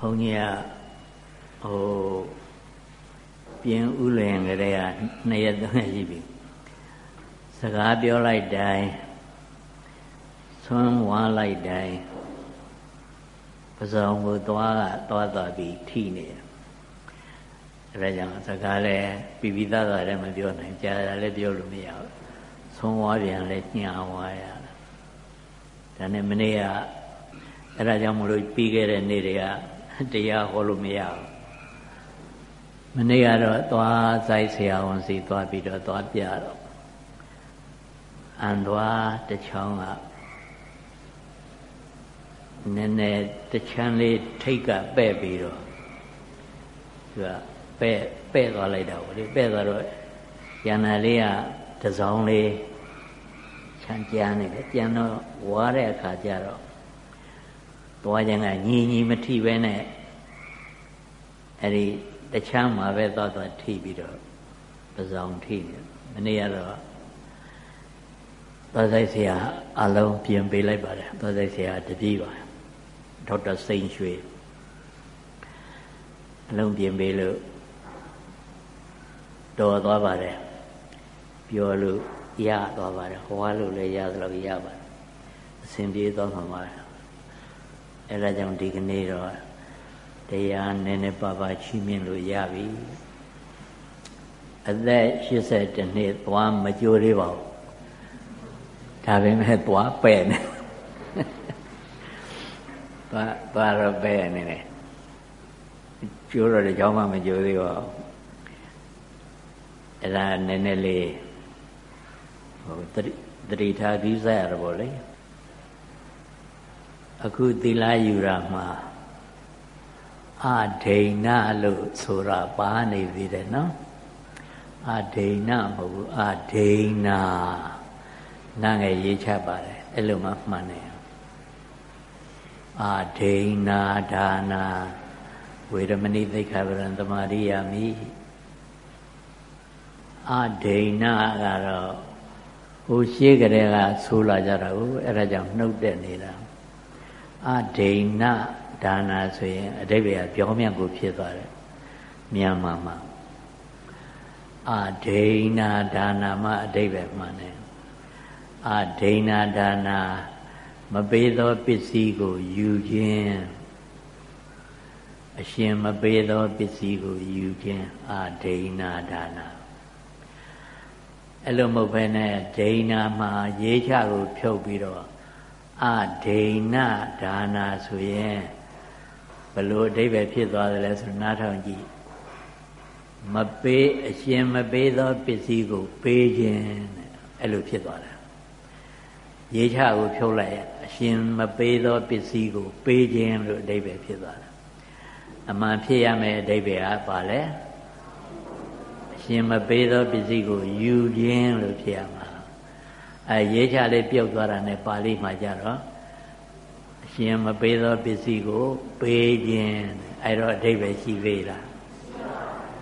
ဘုန်းကြီးကဟိုပြင်းဥလင်ကလေးကနှစ်ရက်သုံးရက်ရှိပြီစကားပြောလိုက်တိုင်းဆွမ်းဝါလိုက်တိုင်းပဇောင်ကိုသွားကသွားသွားပြီးထိနေတယ်အဲဒါကြောင့်စကားလည်းပြပြသားသားလည်းမပြောနိုင်ကြားတာလည်းပြောလို့မရဘူးဆွမ်းဝါပြန်လည်းညှာဝါရဒါနဲ့မနေ့ကအဲဒါကြောင့်မလို့ပြီးခဲ့တဲ့နေ့တွေက တရားဟောလို့မရဘူးမနေ့ကတော့သွားဆိုင်ဆရာဝန်စီသွားပြီးတော့သွားပြတော့အန်သွားတချောင်းကနည်းနည်းတချမ်းလေးထိတ်ကပဲ့ပြီးတော့သူကပဲ့ပဲ့သွားလိုက်တာဗောလေပဲ့သွားတော့ရန်နာလေးကတစောင်းလေးချမ်းကြမ်းနေတယ်ကြမ်းတော့ဝါတဲ့အခါကျတော့ သွားခြင်းကညီညီမထိပဲနဲ့အဲ့ဒီတချမ်းမှာပဲသွားသွားထိပြီးတော့ပဇောင်ထိနေမနေ့ကတော့သွားဆိုင်ဆရာအလုံးပြင်ပေးလိုက်ပါတယ်သွားဆိုင်ဆရာတပည့်ပါဒေါက်တာစိန်ရွှေအလုံးပြင်ပေးလို့တော်သွားပါတယ်ပြောလို့ရသွားပါတယ်ဟောလို့လည်းရသလိုရပါတယ်အစဉ်ပြေသွားမှာပါ အဲဒါကြောင့်ဒီကနေ့တော့တရားနည်းနည်းပါးပါးချီးမြှင့်လို့ရပြီအသက်82နှစ်သွားမကြိုးသေးပါဘူးဒါပေမဲ့သွားပဲ့နေသွားသွားတော့ပဲ့နေတယ်ကျိုးတော့ဒီကြောင်းမှမကြိုးသေးပါဘူးအဲ့ဒါနည်းနည်းလေးဟိုတတိထားပြီးစားရတော့ဗောလေ အခုသီလယူတာမှာအဒိဏလို့ဆိုတာပါနေသေးတယ်နော်အဒိဏမဟုတ်ဘူးအဒိဏနာငယ်ရေးချပါတယ်အဲ့လိုမှမှန်တယ်အဒိဏဒါနာဝေရမဏိသိက္ခာပရံသမာရိယာမိအဒိဏကတော့ဟိုရှေးကလေးကဆိုလာကြတာကိုအဲ့ဒါကြောင့်နှုတ်တဲ့နေတာ အဒိဏဒါနာဆိုရင်အတိပ္ပယ်ကပြောင်းမြန်ကိုဖြစ်သွားတယ်မြန်မာမှာအဒိဏဒါနာမှအတိပ္ပယ်မှန်တယ်အဒိဏဒါနာမပေးသောပစ္စည်းကိုယူခြင်းအရှင်မပေးသောပစ္စည်းကိုယူခြင်းအဒိဏဒါနာအဲ့လိုမဟုတ်ဘဲနဲ့ဒိဏမှာရေးချကိုဖြုတ်ပြီးတော့ အဒိဏဒါနာဆိုရင်ဘလို့အဓိပ္ပာယ်ဖြစ်သွားတယ်လဲဆိုနားထောင်ကြည့်မပေးအရှင်မပေးသောပစ္စည်းကိုပေးခြင်းတဲ့အဲ့လိုဖြစ်သွားတာရေးချကိုဖြုတ်လိုက်ရအရှင်မပေးသောပစ္စည်းကိုပေးခြင်းလို့အဓိပ္ပာယ်ဖြစ်သွားတာအမှန်ဖြစ်ရမယ်အဓိပ္ပာယ်ကဘာလဲအရှင်မပေးသောပစ္စည်းကိုယူခြင်းလို့ဖြစ်ရမှာ အဲရေးချလေးပြုတ်သွားတာ ਨੇ ပါဠိမှာကြတော့ရှင်မပေးသောပစ္စည်းကိုပေးခြင်းအဲ့တော့အဓိပ္ပာယ်ရှိသေးလား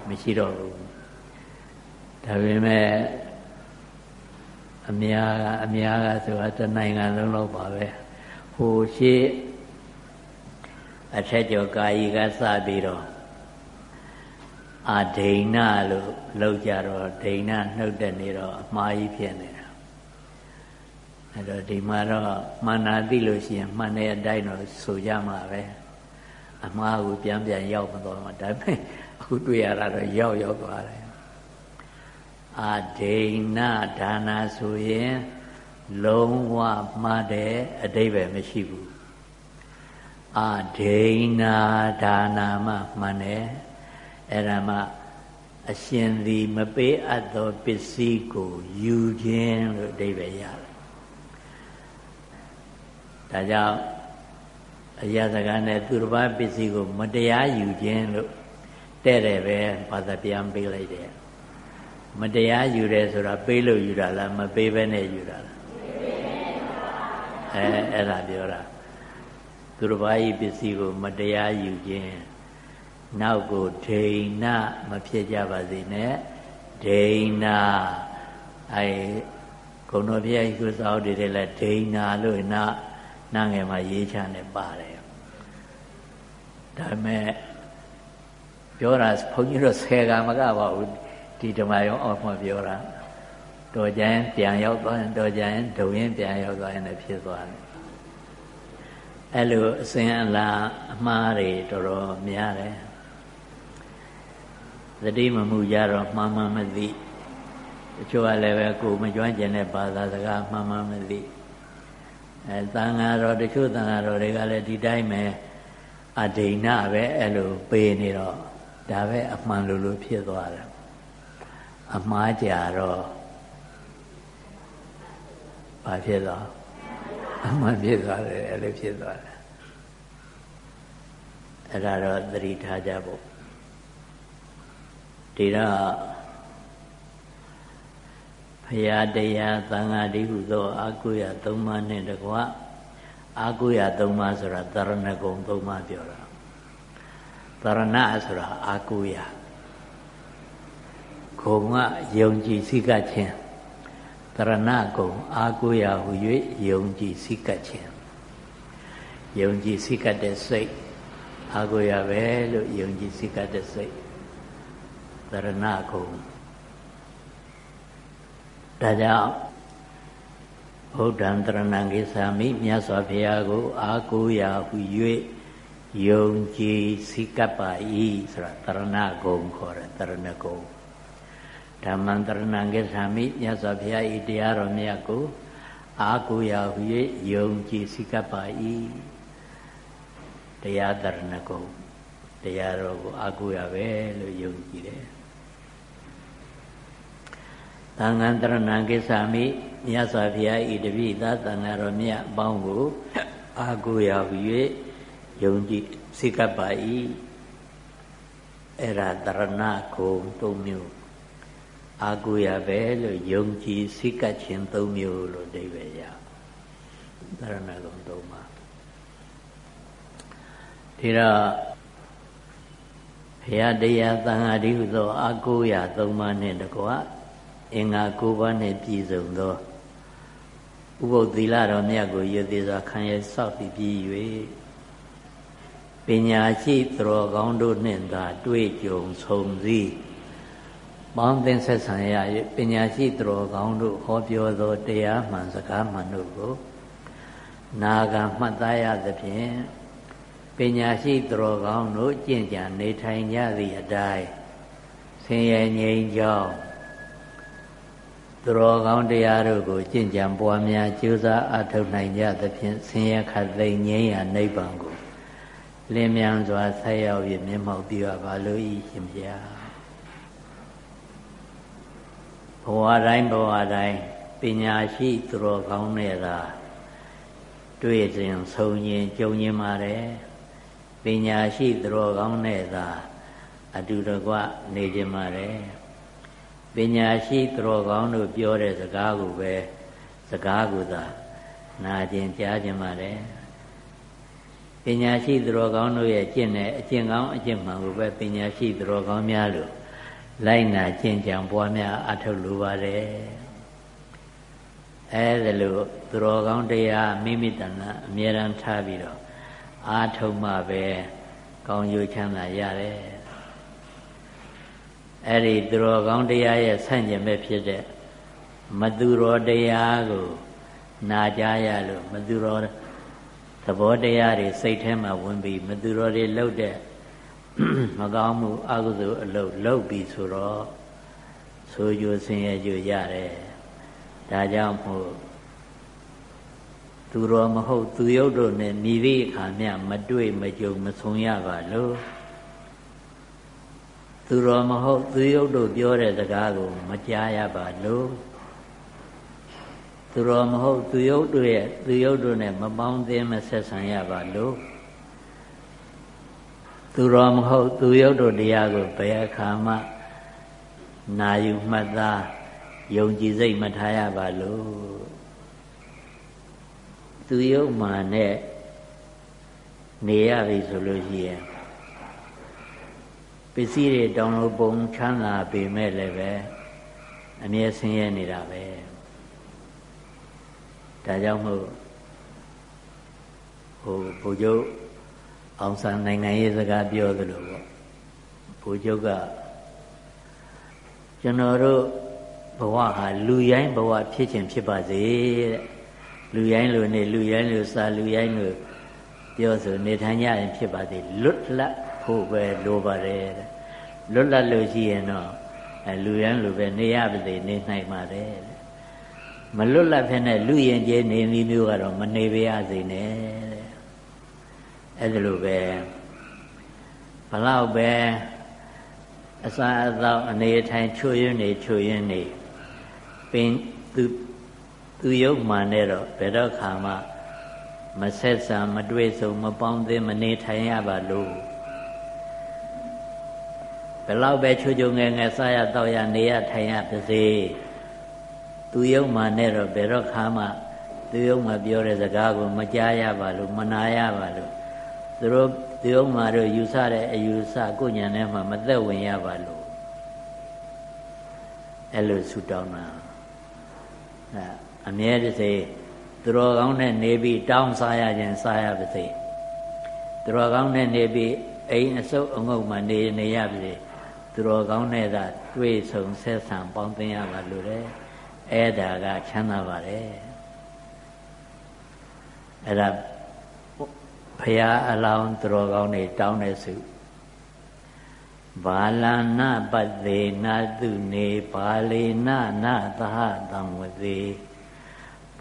မရှိတော့ဘူးဒါပေမဲ့အများကအများကဆိုတာတနိုင်ငံလုံးလောက်ပါပဲဟိုရှိအထက်ကျော်ကာယီကစပြီးတော့အာဒိဏလို့လောက်ကြတော့ဒိဏနှုတ်တဲ့နေတော့အမှားကြီးဖြစ်နေတာ အဲ့တော့ဒီမှာတော့မှန်တာသိလို့ရှိရင်မှန်တဲ့အတိုင်းတော့ဆိုကြမှာပဲအမှားကိုပြန်ပြန်ရောက်မသွားမှာဒါပေမဲ့အခုတွေ့ရတာတော့ရောက်ရောက်သွားတယ်အာဒိဏဒါနာဆိုရင်လုံးဝမှားတဲ့အတိပ္ပယ်မရှိဘူးအာဒိဏဒါနာမှမှန်တယ်အဲ့ဒါမှအရှင်သည်မပေးအပ်သောပစ္စည်းကိုယူခြင်းလို့အဓိပ္ပာယ်ရတယ် ဒါကြောင့်အရာစကားနဲ့သူတစ်ပါးပစ္စည်းကို မတရားယူခြင်းလို့တဲ့တယ်ပဲဘာသာပြန်ပေးလိုက်တယ်မတရားယူတယ်ဆိုတာပေးလို့ယူတာလားမပေးဘဲနဲ့ယူတာလားအဲအဲ့ဒါပြောတာသူတစ်ပါးဤပစ္စည်းကို မတရားယူခြင်းနောက်ကိုဒိဏမဖြစ်ကြပါစေနဲ့ဒိဏအဲဂုဏတော်ဘုရားကြီးကိုစောက်တည်တယ်လဲဒိဏလို့နာ နာငယ်မှာရေးချနေပါတယ်ဒါပေမဲ့ပြောတာဘုန်းကြီးတို့ဆယ်ကမကပါဘူးဒီဓမ္မရောအောက်မှာပြောတာတော်ကြရင်ပြန်ရောက်သွားရင်တော်ကြရင်ဒုံရင်ပြန်ရောက်သွားရင်လည်းဖြစ်သွားတယ်အဲ့လိုအစဉ်အလာအမှားတွေတော်တော်များတယ်သတိမမှုကြတော့မှန်မှန်မသိတချို့ကလည်းပဲကိုမကျွမ်းကျင်တဲ့ဘာသာစကားမှန်မှန်မသိ အဲတန်ဃာတော်တချို့တန်ဃာတော်တွေကလည်းဒီတိုင်းပဲအဒိဏပဲအဲ့လိုပေးနေတော့ဒါပဲအမှန်လို့လို့ဖြစ်သွားတယ်အမှားကြတော့ဘာဖြစ်သွားအမှန်ဖြစ်သွားတယ်အဲ့လိုဖြစ်သွားတယ်အဲ့ဒါတော့သတိထားကြဖို့ဒီတော့ ဖရာတရားသံဃာတိဟုသောအာကုယသုံးပါးနဲ့တကွအာကုယသုံးပါးဆိုတာတရဏဂုံသုံးပါးပြောတာတရဏဆိုတာအာကုယခုံကယုံကြည်စိကခြင်းတရဏဂုံအာကုယဟု၍ယုံကြည်စိကခြင်းယုံကြည်စိကတဲ့စိတ်အာကုယပဲလို့ယုံကြည်စိကတဲ့စိတ်တရဏဂုံ ဒါကြောင့်ဘုဒ္ဓံတရဏံကိသာမိမြတ်စွာဘုရားကို အာကိုးရာဟု၍ယုံကြည်စိကပ်ပါ၏ဆိုတာတရဏဂုံခေါ်တယ်တရဏဂုံဓမ္မံတရဏံကိသာမိမြတ်စွာဘုရားဤတရားတော်မြတ်ကို အာကိုးရာဟု၍ယုံကြည်စိကပ်ပါ၏တရားတရဏဂုံတရားတော်ကိုအာကိုးရပဲလို့ယုံကြည်တယ် သံဃာတရဏံကိစ္ဆာမိမြတ်စွာဘုရားဤတပိသာသံဃာတော်မြတ်အပေါင်းကိုအာကိုရာဟု၍ယုံကြည်စိကပ်ပါ၏အဲ့ဒါတရဏဂုံ၃မျိုးအာကိုရပဲလို့ယုံကြည်စိကပ်ခြင်း၃မျိုးလို့အဓိပ္ပာယ်ရတရဏဂုံ၃ပါးဒီတော့ဘုရားတရားသံဃာတိဟုသောအာကိုရ၃ပါးနဲ့တကွ အင်္ဂါ၉ပါးနဲ့ပြည့်စုံသောဥပုသ္သီလတော်မြတ်ကိုယသိစွာခံရဆောက်ပြီးပြီး၍ပညာရှိသူတော်ကောင်းတို့နှင့်သာတွေ့ကြုံဆုံစည်းပေါင်းသင်ဆက်ဆံရ၍ပညာရှိသူတော်ကောင်းတို့ဟောပြောသောတရားမှန်စကားမှန်တို့ကိုနာဂံမှတ်သားရသဖြင့်ပညာရှိသူတော်ကောင်းတို့ကျင့်ကြံနေထိုင်ကြသည့်အတိုင်းဆင်းရဲငြိမ်းချမ်း သူတော်ကောင်းတရားတို့ကိုကျင့်ကြံပွားများကြိုးစားအထောက်နိုင်ကြသဖြင့်ဆင်းရဲခတ်သိမ်းငြိမ်းရာနိဗ္ဗာန်ကိုလင်းမြန်စွာဆက်ရောက်၍မျက်မှောက်ပြုရပါလို့ဤရှင်ဗျာဘဝတိုင်းဘဝတိုင်းပညာရှိသူတော်ကောင်းနဲ့သာတွေ့စဉ်ဆုံရင်ကြုံရင်ပါတယ်ပညာရှိသူတော်ကောင်းနဲ့သာအတူတကွနေကြပါတယ် ပညာရှိသူတော်ကောင်းတို့ပြောတဲ့စကားကိုပဲစကားကိုသာနာကျင်ကြားကျင်ပါတယ်ပညာရှိသူတော်ကောင်းတို့ရဲ့ကျင့်တဲ့အကျင့်ကောင်းအကျင့်မှန်ကိုပဲပညာရှိသူတော်ကောင်းများလို့လိုက်နာကျင့်ကြံပွားများအထောက်လိုပါတယ်အဲဒါလို့သူတော်ကောင်းတရားမိမိတဏ္ဍအမြဲတမ်းထားပြီးတော့အာထုံမှပဲကောင်းကျိုးချမ်းသာရတယ် အဲ့ဒီသူတော်ကောင်းတရားရဲ့ဆန့်ကျင်ဘက်ဖြစ်တဲ့မသူတော်တရားကိုနာကြားရလို့မသူတော်သဘောတရားတွေစိတ်ထဲမှာဝင်ပြီးမသူတော်တွေလှုပ်တဲ့မကောင်းမှုအကုသိုလ်အလုပ်လုပ်ပြီးဆိုတော့ဆိုကြဆင်းရဲကြရတယ်ဒါကြောင့်မို့သူတော်မဟုတ်သူရုပ်တို့နဲ့မိသည့်အခါမျှမတွေ့မကြုံမဆုံရပါလို့ သူတော်မဟုတ်သူရုပ်တို့ပြောတဲ့စကားကိုမကြားရပါလို့သူတော်မဟုတ်သူရုပ်တို့ရဲ့သူရုပ်တို့နဲ့မပေါင်းသင်းမဆက်ဆံရပါလို့သူတော်မဟုတ်သူရုပ်တို့တရားကိုဘယ်အခါမှနာယူမှတ်သားယုံကြည်စိတ်မထားရပါလို့သူရုပ်မှနဲ့နေရပြီဆိုလို့ရှိရင် ပစ္စည်းတွေတောင်းလို့ပုံချမ်းသာပေမဲ့လည်းပဲအမြဲဆင်းရဲနေတာပဲဒါကြောင့်မို့ဟိုဘုချုပ်အောင်ဆန်းနိုင်ငံရေးစကားပြောသလိုပေါ့ဘိုးချုပ်ကကျွန်တော်တို့ဘဝဟာလူရိုင်းဘဝဖြစ်ခြင်းဖြစ်ပါစေတဲ့လူရိုင်းလိုနေလူရိုင်းလိုစားလူရိုင်းလိုပြောဆိုနေထိုင်ကြရင်ဖြစ်ပါစေလွတ်လပ် ဖို့ပဲလိုပါတယ်တဲ့လွတ်လပ်လို့ရှိရင်တော့လူရိုင်းလိုပဲနေရပါစေနေနိုင်ပါတယ်တဲ့မလွတ်လပ်ဖြစ်တဲ့လူရင်ကျေနေနည်းမျိုးကတော့မနေပါရစေနဲ့တဲ့အဲ့ဒါလိုပဲဘလောက်ပဲအစာအသောက်အနေထိုင်ချွေရင်းနေချွေရင်းနေပင်သူသူယုတ်မှန်နဲ့တော့ဘယ်တော့ခါမှမဆက်ဆံမတွေ့ဆုံမပေါင်းသင်းမနေထိုင်ရပါလို့ ဘယ်လောက်ပဲချွချွငယ်ငယ်စားရတော့ရနေရထိုင်ရပါစေသူယုတ်မှနဲ့တော့ဘယ်တော့ခါမှသူယုတ်မှပြောတဲ့စကားကိုမကြားရပါလို့မနာရပါလို့သူတို့သူယုတ်မှတို့ယူဆတဲ့အယူဆကိုညာထဲမှာမသက်ဝင်ရပါလို့အဲ့လိုဆူတောင်းတာအဲအမြဲတစေသူတော်ကောင်းနဲ့နေပြီးတောင်းစားရခြင်းစားရပါစေသူတော်ကောင်းနဲ့နေပြီးအိမ်အစုပ်အငုတ်မှနေနေရပါစေ သူတော်ကောင်းနဲ့သာတွေ့ဆုံဆက်ဆံပေါင်းသင်းရပါလို့တဲ့အဲ့ဒါကချမ်းသာပါတယ်အဲ့ဒါဖရာအလောင်းသူတော်ကောင်းတွေတောင်းတဲ့စုဘာလနာပတေနာတုနေဘာလေနာနာသဟတံဝသေ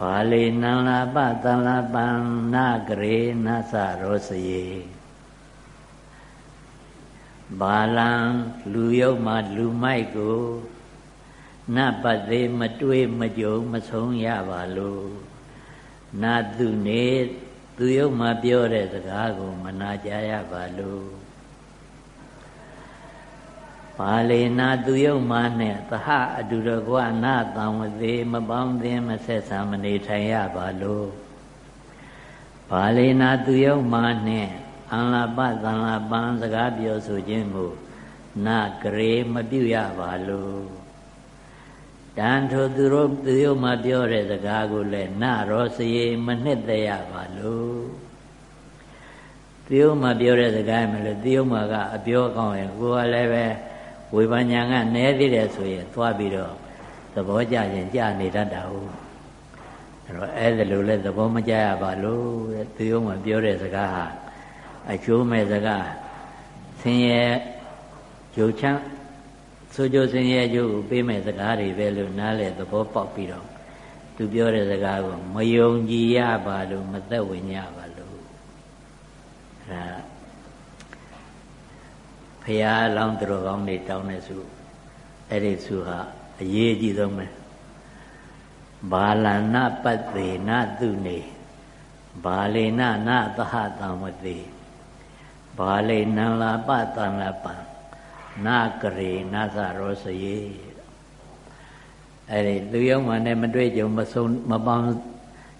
ဘာလေနံလာပတံလာပံနာဂရေနသရောစယေ ဘာလံလူယုတ်မှလူမိုက်ကိုနတ်ပတ်သေးမတွေးမကြုံမဆုံးရပါလို့နာသူနေသူယုတ်မှပြောတဲ့စကားကိုမနာကြရပါလို့ပါလေနာသူယုတ်မှနဲ့သဟအတူတကွနာတံဝသေးမပေါင်းသင်းမဆက်ဆံမနေထိုင်ရပါလို့ပါလေနာသူယုတ်မှနဲ့ အင်္လာပသံလာပန်းစကားပြောဆိုခြင်းကိုနာဂရေမပြုရပါလို့တန်ထိုသူတို့သူတို့မှပြောတဲ့စကားကိုလည်းနရောစရေမနှစ်သက်ရပါလို့သူတို့မှပြောတဲ့စကားမလို့သူတို့မှကအပြောကောင်းရင်ကိုယ်ကလည်းပဲဝေဘာညာကနဲသေးတယ်ဆိုရင်သွားပြီးတော့သဘောကျရင်ကြာနေတတ်တာဟုတ်အဲ့တော့အဲ့ဒါလိုလဲသဘောမကျရပါလို့တဲ့သူတို့မှပြောတဲ့စကားဟာ အကျိုးမဲ့စကားဆင်းရဲဂျုံချမ်းဆိုကြစင်ရဲ့အကျိုးကိုပေးမဲ့စကားတွေပဲလို့နားလေသဘောပေါက်ပြီးတော့သူပြောတဲ့စကားကိုမယုံကြည်ရပါလို့မသက်ဝင်ရပါလို့အဲဒါဖရာလောင်းတော်ကောင်းနေတောင်းတဲ့စုအဲ့ဒီစုဟာအရေးအကြီးဆုံးပဲဘာလနာပတ္တေနသူနေဘာလေနနာသဟတံဝတိ ဘာလေနံလာပတံလာပံနာကရေနာသရောစယေအဲ့ဒီလူယုံမှနဲ့မတွေ့ကြုံမဆုံးမပေါင်း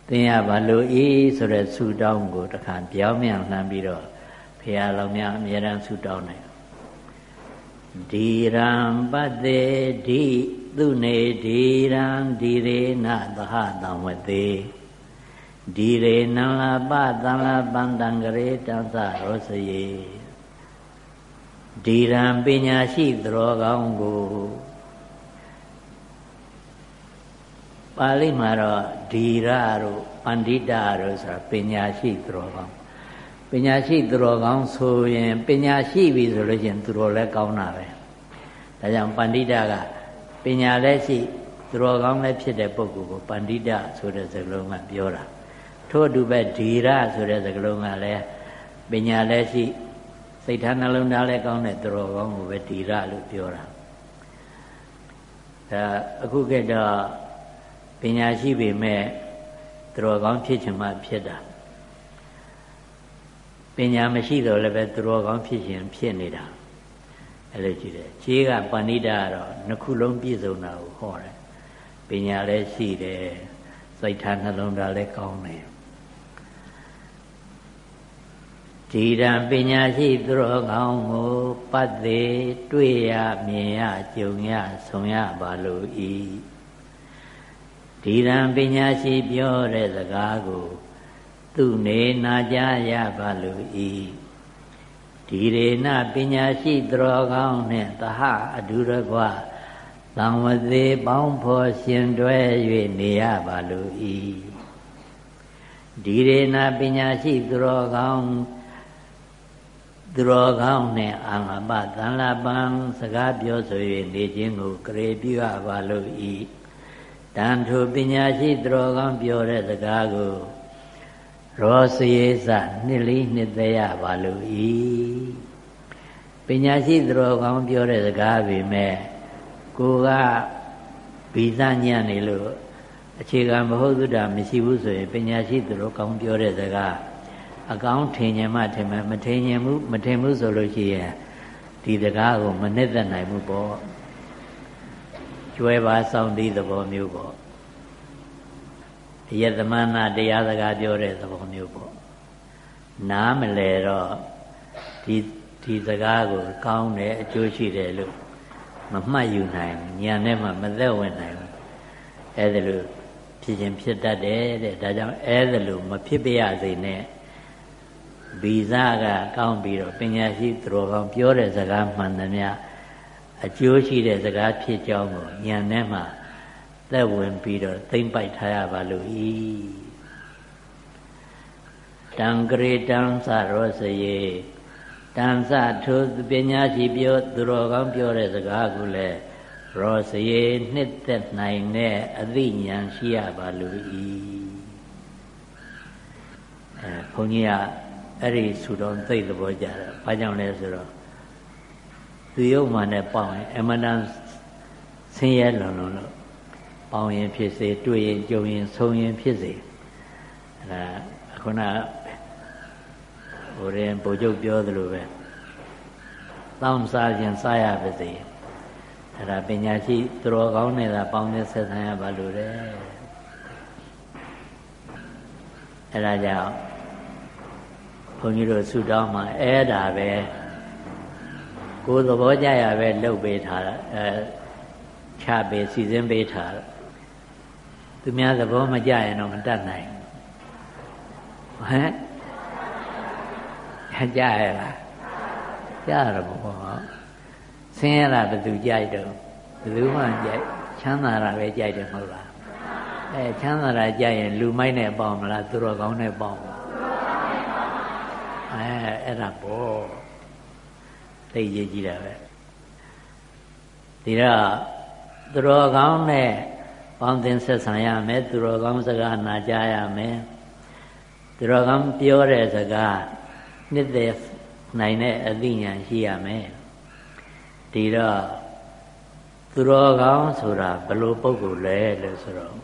သင်ရပါလို့ဤဆိုတဲ့ဆူတောင်းကိုတခါပြောင်းမြန်လှမ်းပြီးတော့ဖရာလောင်များအမြဲတမ်းဆူတောင်းတယ်ဒီရံပတ္တေဒီသူနေဒီရံဒီရေနသဟတံဝတေ ဒီရေနံလာပတံလာပန္တံကရေတံသရောစယေဒီရန်ပညာရှိသတော်ကောင်းကိုပါဠိမှာတော့ဒီရတို့ပန္တိတာတို့ဆိုတာပညာရှိသတော်ကောင်းပညာရှိသူတော်ကောင်းဆိုရင်ပညာရှိပြီဆိုလို့ချင်းသူတော်လည်းကောင်းတာပဲဒါကြောင့်ပန္တိတာကပညာလည်းရှိသူတော်ကောင်းလည်းဖြစ်တဲ့ပုဂ္ဂိုလ်ကိုပန္တိတာဆိုတဲ့စကားလုံးကပြောတာ ထို့အတူပဲဓီရဆိုတဲ့စကားလုံးကလည်းပညာလည်းရှိစိတ်ထားနှလုံးသားလည်းကောင်းတဲ့သူတော်ကောင်းကိုပဲတီရလို့ပြောတာဒါအခုခေတ်တော့ပညာရှိပေမဲ့သူတော်ကောင်းဖြစ်ချင်မှဖြစ်တာပညာမရှိတော့လည်းပဲသူတော်ကောင်းဖြစ်ရင်ဖြစ်နေတာအဲ့လိုကြည့်တယ်ခြေကပဏိတာကတော့နှစ်ခုလုံးပြည့်စုံတာကိုဟောတယ်ပညာလည်းရှိတယ်စိတ်ထားနှလုံးသားလည်းကောင်းတယ် ဒီရန်ပညာရှိသူတော်ကောင်းကိုပတ်သေးတွေ့ရမြင်ရကြုံရဆုံရပါလို့ဤဒီရန်ပညာရှိပြောတဲ့စကားကို သူနေနာကြရပါလို့ဤဒီရေနပညာရှိသရောကောင်းနှင့်သဟအဒုရကွာသံဝသေးပေါင်းဖော်ရှင်တွဲ၍နေရပါလို၏ဒီရေနပညာရှိသရောကောင်း သူတော်ကောင်းနှင့်အာငပသံလပံစကားပြောဆို၍နေခြင်းကိုကြရေပြုရပါလို့ဤတန်ထိုပညာရှိသူတော်ကောင်းပြောတဲ့စကားကိုရောစရေစနှစ်လေးနှစ်သက်ရပါလို့ဤပညာရှိသူတော်ကောင်းပြောတဲ့စကားပဲမဲ့ကိုကဗီဇညံ့နေလို့အခြေခံမဟုတ်သုဒ္ဓမရှိဘူးဆိုရင်ပညာရှိသူတော်ကောင်းပြောတဲ့စကား အကောင်းထင်ញင်မှထင်မယ်မထင်ញင်ဘူးမထင်ဘူးဆိုလို့ရှိရင်ဒီတကားကိုမနစ်သက်နိုင်ဘူးပေါ့ကျွဲပါဆောင်သည့်သဘောမျိုးပေါ့ယသမနာတရားစကားပြောတဲ့သဘောမျိုးပေါ့နားမလဲတော့ဒီဒီစကားကိုကောင်းတယ်အကျိုးရှိတယ်လို့မမှတ်ယူနိုင်ဉာဏ်နဲ့မှမသက်ဝင်နိုင်ဘူးအဲ့ဒါလို့ဖြစ်ခြင်းဖြစ်တတ်တယ်တဲ့ဒါကြောင့်အဲ့ဒါလို့မဖြစ်ပြရစေနဲ့ ဗီဇကကောင်းပြီးတော့ပညာရှိသူတော်ကောင်းပြောတဲ့စကားမှန်သမျှအကျိုးရှိတဲ့စကားဖြစ်ကြောင်းကိုဉာဏ်နဲ့မှသက်ဝင်ပြီးတော့သိမ့်ပိုက်ထားရပါလို့ဤတံဂရေတံသရောစယေတံသထိုပညာရှိပြောသူတော်ကောင်းပြောတဲ့စကားကိုလည်းရောစယေနှစ်သက်နိုင်တဲ့အသိဉာဏ်ရှိရပါလို့ဤအဲဘုန်းကြီးက အဲ့ဒီဆူတော်သိသဘောကြတယ်ဘာကြောင့်လဲဆိုတော့သူယုံမှနဲ့ပေါင်းရင်အမတန်ဆင်းရဲလွန်လွန်လို့ပေါင်းရင်ဖြစ်စေတွေ့ရင်ကြုံရင်ဆုံရင်ဖြစ်စေအဲ့ဒါခုနဟိုရင်ဘုချုပ်ပြောသလိုပဲတောင်းစားခြင်းစားရပါစေအဲ့ဒါပညာရှိသူတော်ကောင်းနေတာပေါင်းနဲ့ဆက်ဆံရပါလို့တဲ့အဲ့ဒါကြောင့် ဘုန်းကြီးတို့ဆုတောင်းမှာအဲ့ဒါပဲကိုယ်သဘောကြရပဲလှုပ်ပေးထားတာအဲချပေးစီစဉ်ပေးထားတာသူများသဘောမကြရင်တော့မတတ်နိုင်ဟမ်ကြရလားကြရတော့ဆင်းရဲတာဘယ်သူကြိုက်တော့ဘယ်သူမှကြိုက်ချမ်းသာတာပဲကြိုက်တယ်မဟုတ်လားအဲချမ်းသာတာကြိုက်ရင်လူမိုက်နဲ့ပေါအောင်မလားသူတော်ကောင်းနဲ့ပေါအောင် အဲအဲ့ဒါပေါ့သိရေးကြည့်တာပဲဒီတော့သူတော်ကောင်းနဲ့ပေါင်းသင်ဆက်ဆံရမယ်သူတော်ကောင်းစကားနာကြားရမယ်သူတော်ကောင်းပြောတဲ့စကားနှစ်သက်နိုင်တဲ့အသိဉာဏ်ရှိရမယ်ဒီတော့သူတော်ကောင်းဆိုတာဘယ်လိုပုံကိုလဲလို့ဆိုတော့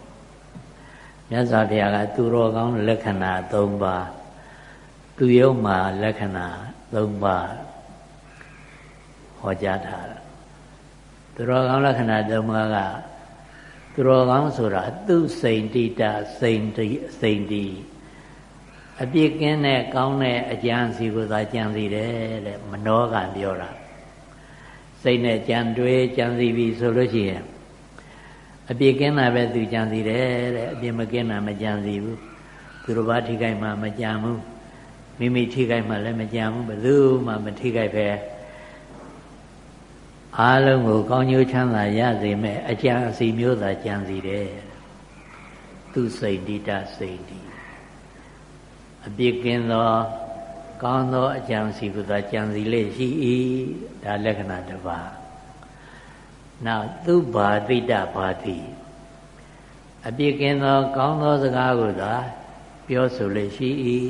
မြတ်စွာဘုရားကသူတော်ကောင်းလက္ခဏာ၃ပါး သူယုံမှာလက္ခဏာ၃ပါးဟောကြားထားတာသူတော်ကောင်းလက္ခဏာ၃ပါးကသူတော်ကောင်းဆိုတာသူစိန်တိတစိန်တိစိန်တိအပြစ်ကင်းတဲ့ကောင်းတဲ့အကျမ်းစီကိုသာကြံစီတယ်တဲ့မနောကပြောတာစိတ်နဲ့ကြံတွေးကြံစီပြီဆိုလို့ရှိရင်အပြစ်ကင်းတာပဲသူကြံစီတယ်တဲ့အပြစ်မကင်းတာမကြံစီဘူးသူတို့ဘာထိခိုက်မှမကြံဘူး မိမိထိခိုက်မှလည်းမကြံဘူးဘယ်သူမှမထိခိုက်ပဲအားလုံးကိုကောင်းကျိုးချမ်းသာရစေမဲ့အကြံအစီမျိုးသာကြံစီတယ်သူစိတ်တိတစိတ်တိအပြစ်ကင်းသော ကောင်းသောအကြံစီကိုသာကြံစီလေရှိ၏ဒါလက္ခဏာတစ်ပါးနောက်သူဘာတိတဘာတိအပြစ်ကင်းသော ကောင်းသောစကားကိုသာ ပြောဆိုလေရှိ၏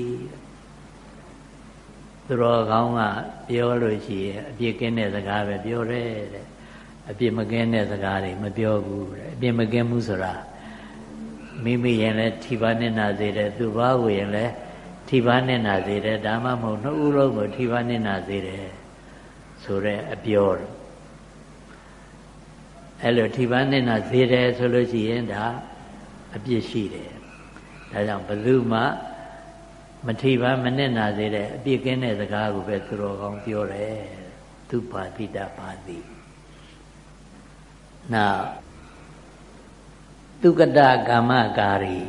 သူတော်ကောင်းကပြောလို့ရှိရင်အပြစ်ကင်းတဲ့စကားပဲပြောတယ်တဲ့အပြစ်မကင်းတဲ့စကားတွေမပြောဘူးတဲ့အပြစ်မကင်းဘူးဆိုတာမိမိရင်လည်းထိပါနဲ့နာစေတယ်သူဘာကိုရင်လည်းထိပါနဲ့နာစေတယ်ဒါမှမဟုတ်နှစ်ဦးလုံးကိုထိပါနဲ့နာစေတယ်ဆိုတဲ့အပြောအဲ့လိုထိပါနဲ့နာစေတယ်ဆိုလို့ရှိရင်ဒါအပြစ်ရှိတယ်ဒါကြောင့်ဘယ်သူမှ မထိပါမနစ်နာစေတဲ့အပြစ်ကင်းတဲ့စကားကိုပဲသူတော်ကောင်းပြောတယ်သူပါတိတပါတိနောက်သူကတကာမကာရီ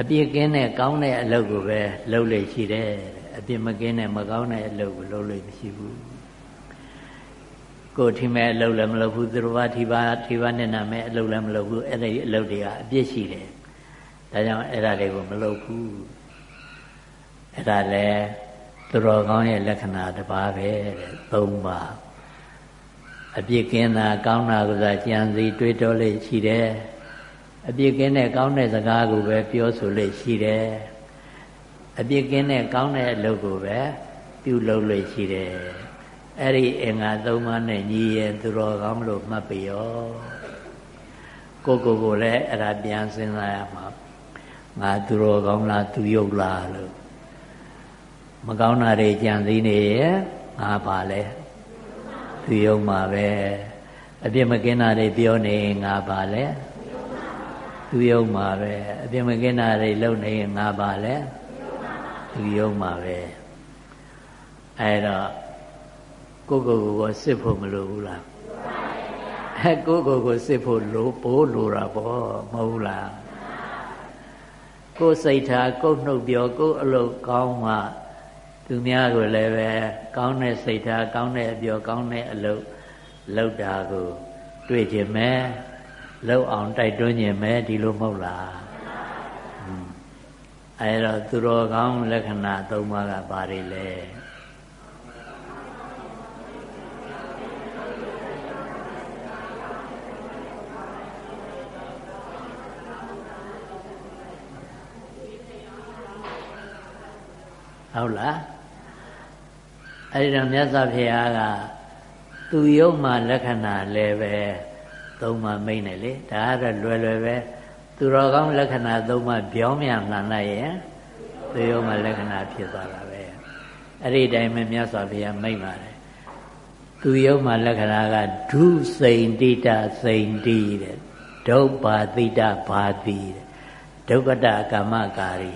အပြစ်ကင်းတဲ့ကောင်းတဲ့အလုပ်ကိုပဲလုပ်လေရှိတယ်အပြစ်မကင်းတဲ့မကောင်းတဲ့အလုပ်ကိုလုပ်လို့မရှိဘူးကိုထီမဲ့အလုပ်လည်းမလုပ်ဘူးသူတော်ဘာထီပါထီပါနဲ့နာမဲ့အလုပ်လည်းမလုပ်ဘူးအဲ့ဒီအလုပ်တွေကအပြစ်ရှိတယ် ဒါကြောင့်အဲ့ဒါတွေကိုမလုပ်ဘူးအဲ့ဒါလည်းသူတော်ကောင်းရဲ့လက္ခဏာတစ်ပါးပဲတဲ့၃ပါးအပြစ်ကင်းတာကောင်းတာကစားကြံစီတွေးတောလေးရှိတယ်အပြစ်ကင်းတဲ့ကောင်းတဲ့စကားကိုပဲပြောဆိုလေးရှိတယ်အပြစ်ကင်းတဲ့ကောင်းတဲ့အလုပ်ကိုပဲပြုလုပ်လို့ရှိတယ်အဲ့ဒီအင်္ဂါ၃ပါးနဲ့ညီရင်သူတော်ကောင်းလို့မှတ်ပြီရောကိုကိုကိုလည်းအဲ့ဒါပြန်စဉ်းစားရမှာ ငါသူတော်ကောင်းလားသူယုတ်လားလို့မကောင်းတာတွေကြံစည်နေရဲ့ငါပါလဲသူယုံမှာပဲအပြစ်မကင်းတာတွေပြောနေငါပါလဲသူယုံမှာပဲအပြစ်မကင်းတာတွေလုပ်နေငါပါလဲသူယုံမှာပဲအဲ့တော့ကိုကိုကိုကိုစစ်ဖို့မလိုဘူးလားအဲကိုကိုကိုစစ်ဖို့လိုပိုးလိုတာပေါ့မဟုတ်လား ကိုစိတ်ထားကိုနှုတ်ပြောကိုအလုပ်ကောင်းမှသူများကိုလည်းပဲကောင်းတဲ့စိတ်ထားကောင်းတဲ့အပြောကောင်းတဲ့အလုပ်လုပ်တာကိုတွေ့ခြင်းမဲလောက်အောင်တိုက်တွန်းခြင်းမဲဒီလိုမဟုတ်လားအဲဒါသူတော်ကောင်းလက္ခဏာ၃ပါးကဘာတွေလဲ ဟုတ်လားအဲ့ဒီတော့မြတ်စွာဘုရားကသူယုံမှလက္ခဏာလည်းပဲသုံးမှမိတ်နေလေဒါကတော့လွယ်လွယ်ပဲသူတော်ကောင်းလက္ခဏာသုံးမှပြောင်းမြန်လာလိုက်ရင်သူယုံမှလက္ခဏာဖြစ်သွားတာပဲအဲ့ဒီတိုင်းပဲမြတ်စွာဘုရားမိတ်ပါတယ်သူယုံမှလက္ခဏာကဒုစိန်တိတစိန်တိတဲ့ဒုပါတိတဘာတိတဲ့ဒုက္ကတကမ္မကာရီ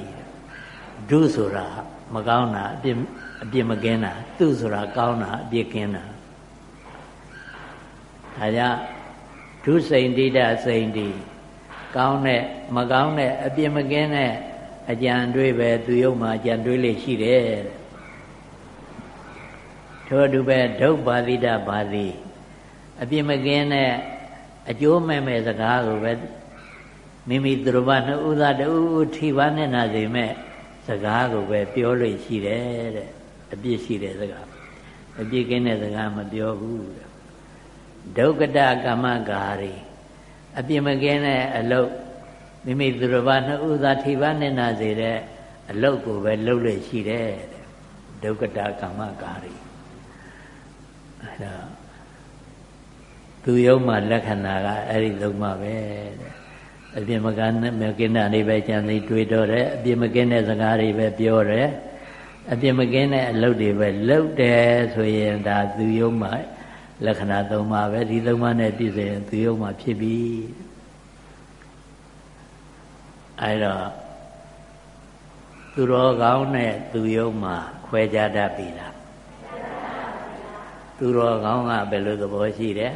ဒုဆိုတာ မကောင်းတာအပြစ်အပြစ်မကင်းတာသူဆိုတာကောင်းတာအပြစ်ကင်းတာဒါကြောင့်ဒုစိန်တိတစိန်တိကောင်းတဲ့မကောင်းတဲ့အပြစ်မကင်းတဲ့အကြံတွေးပဲသူယုံမှာအကြံတွေးလေးရှိတယ်ထို့အတူပဲဒုပါတိတပါတိအပြစ်မကင်းတဲ့အကျိုးမဲ့မဲ့စကားကိုပဲမိမိသူတော်ဘာနှစ်ဦးသားတူထိပါနဲ့နာစေမဲ့ စကားကိုပဲပြောလို့ရှိတယ်တဲ့အပြစ်ရှိတဲ့စကားအပြစ်ကင်းတဲ့စကားမပြောဘူးတဲ့ဒုက္ကတကမ္မဂါရီအပြစ်မကင်းတဲ့အလုပ်မိမိသူတော်ဘာနှစ်ဦးသာထိပါနေနာစေတဲ့အလုပ်ကိုပဲလုပ်လို့ရှိတယ်တဲ့ဒုက္ကတကမ္မဂါရီအဲ့ဒါသူယုံမှလက္ခဏာကအဲ့ဒီသုံးပါပဲတဲ့ အပြစ်မကင်းမကင်းတဲ့နေပဲကြံစီတွေးတော့တယ်အပြစ်မကင်းတဲ့စကားတွေပဲပြောတယ်အပြစ်မကင်းတဲ့အလုပ်တွေပဲလုပ်တယ်ဆိုရင်ဒါသူယုံမှလက္ခဏာသုံးပါပဲဒီသုံးပါနဲ့ပြည့်စုံရင်သူယုံမှဖြစ်ပြီအဲတော့သူတော်ကောင်းနဲ့သူယုံမှခွဲခြားတတ်ပြီလားသူတော်ကောင်းကဘယ်လိုသဘောရှိတယ်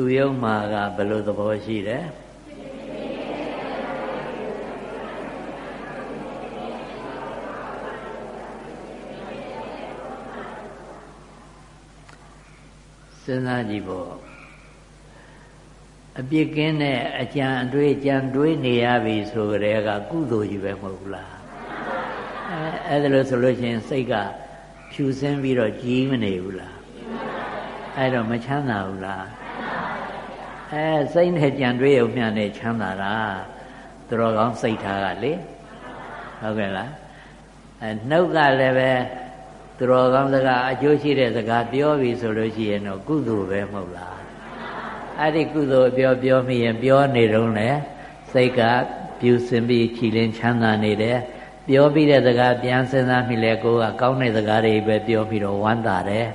သူယုံမှာကဘယ်လိုသဘောရှိတယ်စဉ်းစားကြည့်ပေါ့အပြစ်ကင်းတဲ့အကြံအတွေးကြံတွေးနေရပြီဆိုကြတဲ့ကကုသိုလ်ကြီးပဲမဟုတ်ဘူးလားအဲအဲ့ဒါလို့ဆိုလို့ရှိရင်စိတ်ကဖြူစင်းပြီးတော့ကြီးမနေဘူးလားအဲ့တော့မချမ်းသာဘူးလား အဲစိတ်နဲ့ကြံတွေးရုံမျှနဲ့ချမ်းသာတာသူတော်ကောင်းစိတ်ထားကလေဟုတ်ကဲ့လားအဲနှုတ်ကလည်းပဲသူတော်ကောင်းစကားအကျိုးရှိတဲ့စကားပြောပြီဆိုလို့ရှိရင်တော့ကုသိုလ်ပဲမဟုတ်လားအဲ့ဒီကုသိုလ်ပြောပြောမိရင်ပြောနေတော့လေစိတ်ကပြူစင်ပြီးချီလင်းချမ်းသာနေတယ်ပြောပြီးတဲ့စကားပြန်စဉ်းစားမိလဲကိုကကောင်းတဲ့စကားတွေပဲပြောပြီးတော့ဝမ်းသာတယ်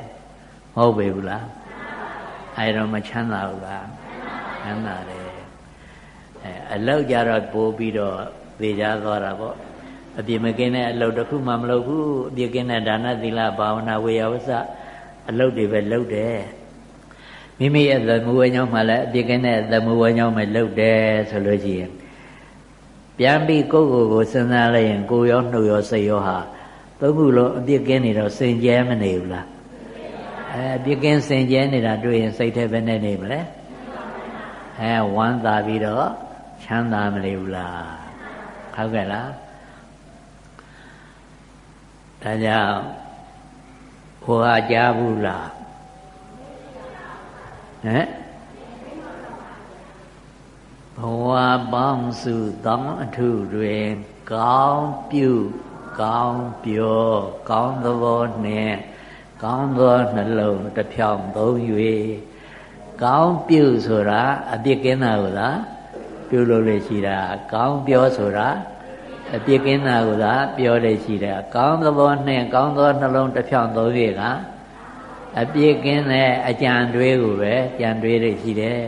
မဟုတ်ပေဘူးလားအဲ့တော့မချမ်းသာဘူးလား ချမ်းသာတယ်အဲအလောက်ကြတော့ပိုးပြီးတော့သေချာသွားတာပေါ့အပြစ်မကင်းတဲ့အလုပ်တစ်ခုမှမလုပ်ဘူးအပြစ်ကင်းတဲ့ဒါနသီလဘာဝနာဝေယဝစအလုပ်တွေပဲလုပ်တယ်မိမိမိရဲ့သမုဝေညောင်းမှလည်းအပြစ်ကင်းတဲ့သမုဝေညောင်းပဲလုပ်တယ်ဆိုလို့ရှိရင်ပြန်ပြီးကိုယ့်ကိုယ်ကိုစဉ်းစားလိုက်ရင်ကိုယ်ရောနှုတ်ရောစိတ်ရောဟာသုံးခုလုံးအပြစ်ကင်းနေတော့စင်ကြဲမနေဘူးလားအဲအပြစ်ကင်းစင်ကြဲနေတာတွေ့ရင်စိတ်ထဲပဲနေနေမလဲ အဲဝမ်းသာပြီးတော့ချမ်းသာမနေဘူးလားဟုတ်ကဲ့လားဒါကြောင့်ဟိုဟာကြားဘူးလားဟမ်ဘဝပေါင်းစုသောင်းအထုတွင်ကောင်းပြုကောင်းပြောကောင်းသဘောနှင့်ကောင်းသောနှလုံးတစ်ဖြောင်သုံး၍ ကောင်းပြုဆိုတာအပြစ်ကင်းတာကိုသာပြုလို့လေရှိတာကောင်းပြောဆိုတာအပြစ်ကင်းတာကိုသာပြောလေရှိတယ်ကောင်းသဘောနှင့်ကောင်းသောနှလုံးတစ်ဖြောင်သုံး၍ကအပြစ်ကင်းတဲ့အကြံတွေးကိုပဲကြံတွေးလေရှိတယ်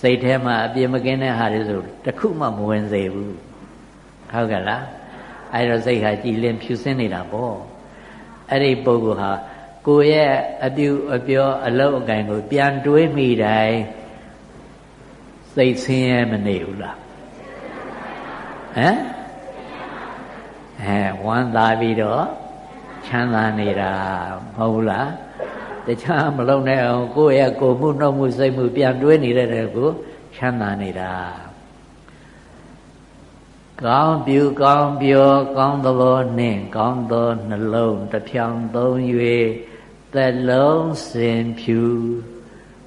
စိတ်ထဲမှာအပြစ်မကင်းတဲ့ဟာတွေဆိုတခုမှမဝင်စေဘူးဟုတ်ကဲ့လားအဲ့တော့စိတ်ဟာကြည်လင်ဖြူစင်းနေတာပေါ့အဲ့ဒီပုဂ္ဂိုလ်ဟာ ကိုယ့်ရဲ့အပြုအပြောအလုပ်အကံကို ပြန်တွေးမိတိုင်းစိတ်ဆင်းရဲမနေဘူးလားဟမ်အဲဝမ်းသာပြီးတော့ချမ်းသာနေတာမဟုတ်ဘူးလားတခြားမလုံးနဲ့အောင်ကိုယ့်ရဲ့ကိုယ်မှုနှုတ်မှုစိတ်မှုပြန်တွေးနေတဲ့ကိုချမ်းသာနေတာကောင်းပြုကောင်းပြောကောင်းသဘောနှင့်ကောင်းသောနှလုံးတစ်ဖြောင်သုံး၍ သက်လုံးစင်ဖြူ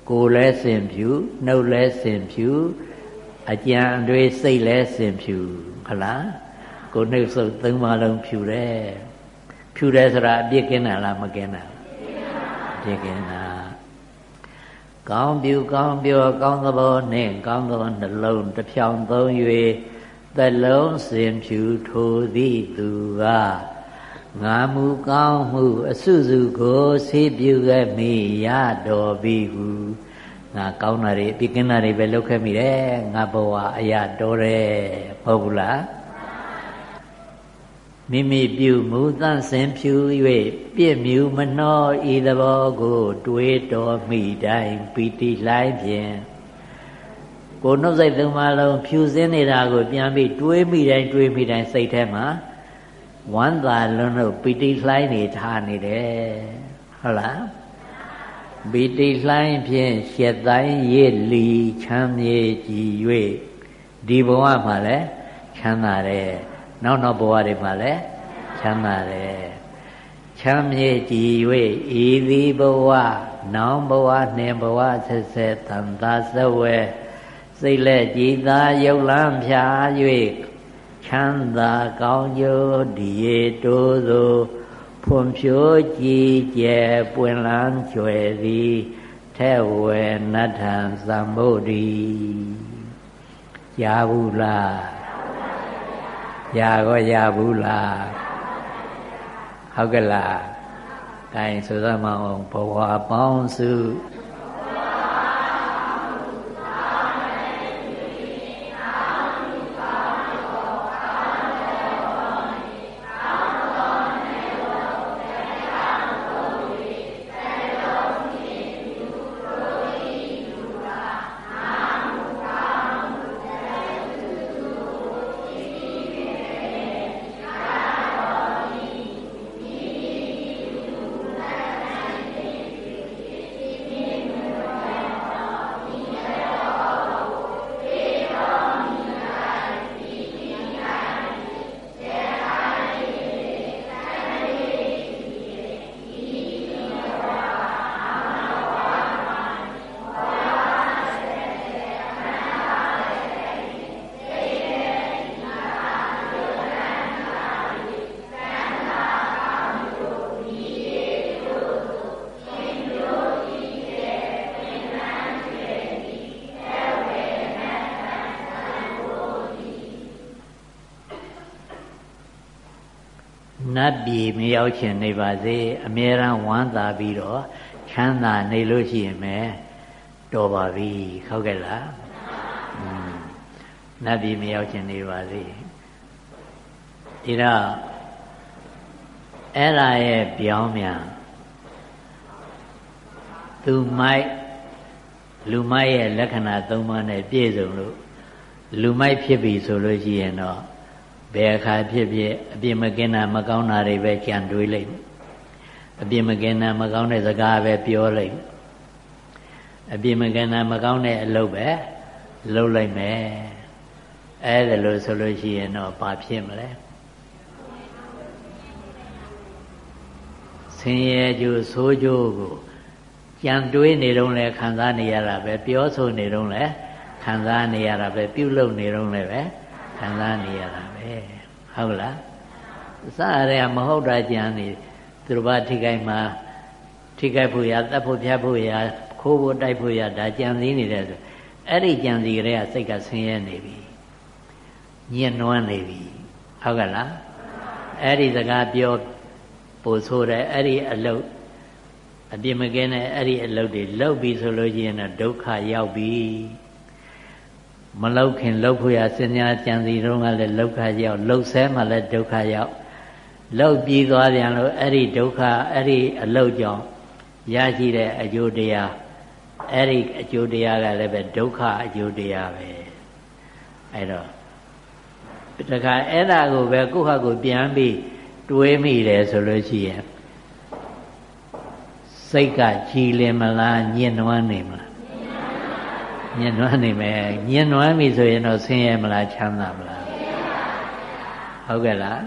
ကိုယ်လည်းစင်ဖြူနှုတ်လည်းစင်ဖြူအကြံအတွေးစိတ်လည်းစင်ဖြူဟလားကိုနှုတ်ဆုပ်သုံးပါလုံးဖြူတယ်ဖြူတယ်ဆိုတာအပြစ်ကင်းတာလားမကင်းတာအပြစ်ကင်းတာကောင်းပြုကောင်းပြောကောင်းသဘောနှင့်ကောင်းသောနှလုံးတစ်ဖြောင်သုံး၍သက်လုံးစင်ဖြူထိုသည့်သူက ငါမူကောင်းမှု အစုစုကိုဆေးပြုခဲ့မိရတော်ပြီဟုငါကောင်းတာတွေပြကင်းတာတွေပဲလုပ်ခဲ့မိတယ်ငါဘဝအရာတော်တယ်မဟုတ်ဘူးလားမိမိပြုမူသန့်စင်ဖြူ၍ပြည့်မြူမနှောဤသဘောကို တွေးတော်မိတိုင်းပီတိလှိုင်းဖြင့်ကိုနှုတ်စိတ်သုံးပါလုံးဖြူစင်းနေတာကို ပြန်ပြီးတွေးမိတိုင်းတွေးမိတိုင်းစိတ်ထဲမှာ ဝမ်းသာလွန်းလို့ပီတိလှိုင်းနေထားနေတယ်ဟုတ်လားပီတိလှိုင်းဖြင့်ရှက်တိုင်းရစ်လီချမ်းမြေကြည်၍ဒီဘဝမှာလည်းချမ်းသာတယ်နောက်နောက်ဘဝတွေမှာလည်းချမ်းသာတယ်ချမ်းမြေကြည်၍ဤသည်ဘဝနောင်ဘဝနှင့်ဘဝဆက်ဆက်သံသာစဝဲစိတ်လက်ကြည်သာယုတ်လန်းဖြာ၍ ချမ်းသာကောင်းကျိုးဒီရေတိုးသို့ဖွံ့ဖြိုးကြည်ကျယ်ပွင့်လန်းကျွယ်သည်ထဲဝေနတ္ထံသံဗုဒ္ဓီရာဘူးလားရာကောရာဘူးလားဟုတ်ကဲ့လား gain ဆိုသမောင်ဘဝပေါင်းစု ပြည်မရောက်ချင်နေပါစေအမြဲတမ်းဝမ်းသာပြီးတော့ချမ်းသာနေလို့ရှိရင်ပဲတော်ပါပြီဟုတ်ကဲ့လားอืมနတ်ပြည်မရောက်ချင်နေပါစေဒီတော့အဲ့ဒါရဲ့ပြောင်းမြန်သူမိုက်လူမိုက်ရဲ့လက္ခဏာ၃ပါးနဲ့ပြည့်စုံလို့လူမိုက်ဖြစ်ပြီဆိုလို့ရှိရင်တော့ ဘယ်အခါဖြစ်ဖြစ်အပြစ်မကင်းတာမကောင်းတာတွေပဲကြံတွေးလိုက်အပြစ်မကင်းတာမကောင်းတဲ့စကားပဲပြောလိုက်အပြစ်မကင်းတာမကောင်းတဲ့အလုပ်ပဲလုပ်လိုက်မယ်အဲဒါလို့ဆိုလို့ရှိရင်တော့ဘာဖြစ်မလဲဆင်းရဲကြိုးဆိုးကြိုးကိုကြံတွေးနေတော့လဲခံစားနေရတာပဲပြောဆိုနေတော့လဲခံစားနေရတာပဲပြုလုပ်နေတော့လဲပဲခံစားနေရတာ ပဲဟုတ်လားစရရမဟုတ်တာကြံနေသူတို့ဘာထိခိုက်မှာထိခိုက်ဖို့ရတတ်ဖို့ဖြတ်ဖို့ရခိုးဖို့တိုက်ဖို့ရဒါကြံစည်နေတယ်ဆိုအဲ့ဒီကြံစည်ကြတဲ့စိတ်ကဆင်းရဲနေပြီညှဉ်းနှွမ်းနေပြီဟုတ်ကဲ့လားအဲ့ဒီစကားပြောပို့ဆိုတဲ့အဲ့ဒီအလုတ်အပြစ်မကင်းတဲ့အဲ့ဒီအလုတ်တွေလောက်ပြီဆိုလို့ရှိရင်တော့ဒုက္ခရောက်ပြီ မလောက်ခင်လောက်ဖို့ရစဉ်းညာကြံစီတော့ကလည်းဒုက္ခရောက်လှုပ်ဆဲမှလည်းဒုက္ခရောက်လောက်ပြီးသွားပြန်လို့အဲ့ဒီဒုက္ခအဲ့ဒီအလုတ်ကြောင့်ရရှိတဲ့အကျိုးတရားအဲ့ဒီအကျိုးတရားကလည်းပဲဒုက္ခအကျိုးတရားပဲအဲ့တော့တခါအဲ့ဒါကိုပဲကိုယ့်ဟာကိုပြန်ပြီးတွေးမိတယ်ဆိုလို့ရှိရင်စိတ်ကကြည်လင်မလားညှဉ်းနှွမ်းနေမလား ညှဉ်းနှွမ်းနေမယ်ညှဉ်းနှွမ်းပြီဆိုရင်တော့ဆင်းရဲမလားချမ်းသာမလားဟုတ်ကဲ့လား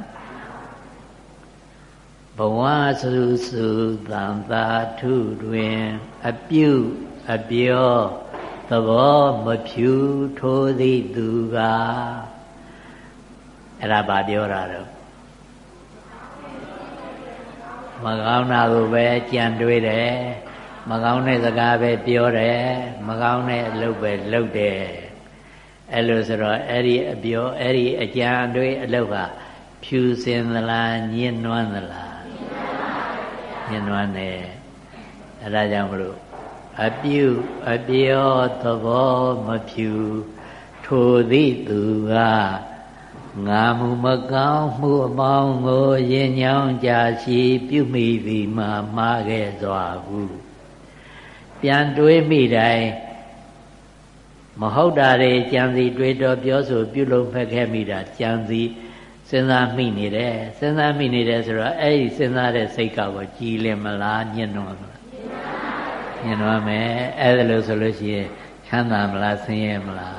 ဘဝစုစုသံသာထုတွင် အပြုအပြောသဘောမဖြူထိုးသည်သူကအဲ့ဒါဗာပြောတာတော့မကောင်းတာကိုပဲကြံတွေးတယ် မကောင်းတဲ့စကားပဲပြောတယ်မကောင်းတဲ့အလုပ်ပဲလုပ်တယ်အဲ့လိုဆိုတော့အဲ့ဒီအပြောအဲ့ဒီအကြံတွေးအလုပ်ဟာဖြူစင်သလားညှဉ်းနှွမ်းသလားညှဉ်းနှွမ်းတယ်အဲ့ဒါကြောင့်မလို့အပြုအပြောသဘောမဖြူထိုသည့်သူကငါမူမကောင်းမှုအပေါင်းကိုရင်ညောင်းကြရှိပြုမိသည်မှာမှားခဲ့စွာဟု ပြန်တွေးမိတိုင်းမဟုတ်တာတွေကြံစီတွေးတော်ပြောဆိုပြုလုပ်ဖက်ခဲ့မိတာကြံစီစဉ်းစားမိနေတယ်စဉ်းစားမိနေတယ်ဆိုတော့အဲ့ဒီစဉ်းစားတဲ့စိတ်ကောကြည်လင်မလားညှဉ်းနှွမ်းမလားညှဉ်းနှွမ်းမယ်အဲ့ဒါလို့ဆိုလို့ရှိရင်ချမ်းသာမလားဆင်းရဲမလား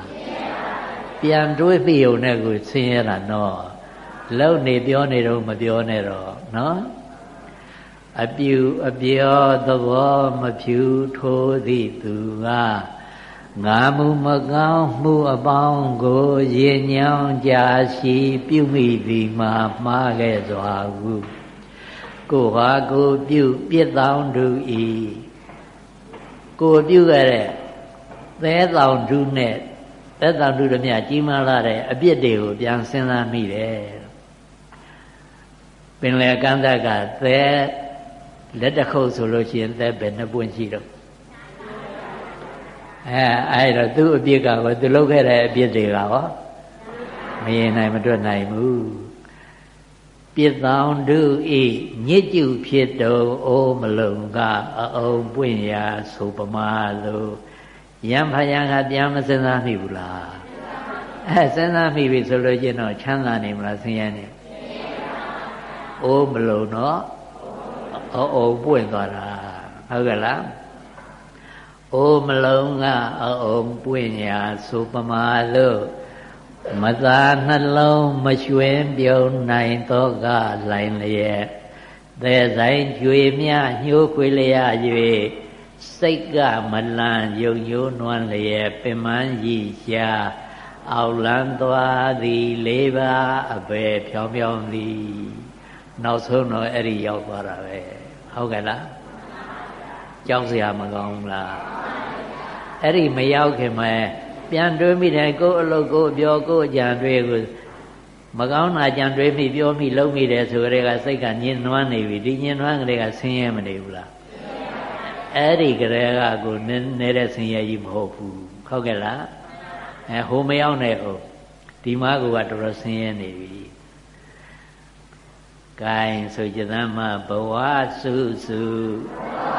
ပြန်တွေးသိုံနဲ့ကိုဆင်းရဲတာနော်လုံနေပြောနေတော့မပြောနဲ့တော့နော် အပြူအပြောသဘောမဖြူထိုးသည့်သူကငါမူမကောင်းမှုအပေါင်းကိုရင်ညောင်းကြာရှိပြုမိသည်မှာမှားခဲ့စွာဟုကိုဟာကိုပြုပြစ်တောင်းသူဤကိုပြုခဲ့တဲ့သဲတောင်သူနဲ့သက်သာလူတို့မြကြီးမားလာတဲ့အပြစ်တွေကိုပြန်စဉ်းစားမိတယ်ပင်လေကန္တကသဲ လက်တခုပ်ဆိုလို့ရှိရင်သဲပဲနှစ်ပွင့်ရှိတော့အဲအဲ့တော့သူ့အပြစ်ကရောသူလုပ်ခဲ့တဲ့အပြစ်တွေကရောမရင်နိုင်မတွက်နိုင်ဘူးပြစ်တောင်သူဤညစ်ကျုဖြစ်တော်အိုးမလုံကအုံပွင့်ရာဆိုပမာလို့ယံဖယံကပြန်မစဉ်းစားမိဘူးလားအဲစဉ်းစားမိပြီဆိုလို့ချင်းတော့ချမ်းသာနေမလားဆင်းရဲနေအိုးမလုံးတော့ အိုးအိုးပွင့်သွားတာဟုတ်ကဲ့လားအိုးမလုံးကအုံပွင့်ညာဆိုပမာလို့မသာနှလုံးမရွှင်ပြုံနိုင်တော့ကလိုင်းလျက်သဲဆိုင်ကျွေမြညှိုးခွေလျ၍စိတ်ကမလန့်ယုံညိုးနွမ်းလျက်ပင်မန်းရည်ရှာအောက်လန်းသွားသည်လေးပါအပဲဖြောင်းဖြောင်းသည်နောက်ဆုံးတော့အဲ့ဒီရောက်သွားတာပဲ ဟုတ်ကဲ့လားကြောက်စရာမကောင်းဘူးလားအဲ့ဒီမရောက်ခင်မှာပြန်တွေးမိတယ်ကိုယ်အလုပ်ကိုပြောကိုယ်ကြံတွေးကိုမကောင်းတာကြံတွေးမိပြောမိလုံးမိတယ်ဆိုကြတဲ့ကစိတ်ကညှဉ်းနှွမ်းနေပြီဒီညှဉ်းနှွမ်းကလေးကဆင်းရဲမနေဘူးလားအဲ့ဒီကလေးကကိုနေတဲ့ဆင်းရဲကြီးမဟုတ်ဘူးဟုတ်ကဲ့လားအဲဟိုမရောက်နဲ့ဟုတ်ဒီမှာကတော်တော်ဆင်းရဲနေပြီ ကဲဆိုကြသမဘဝစုစုဘဝ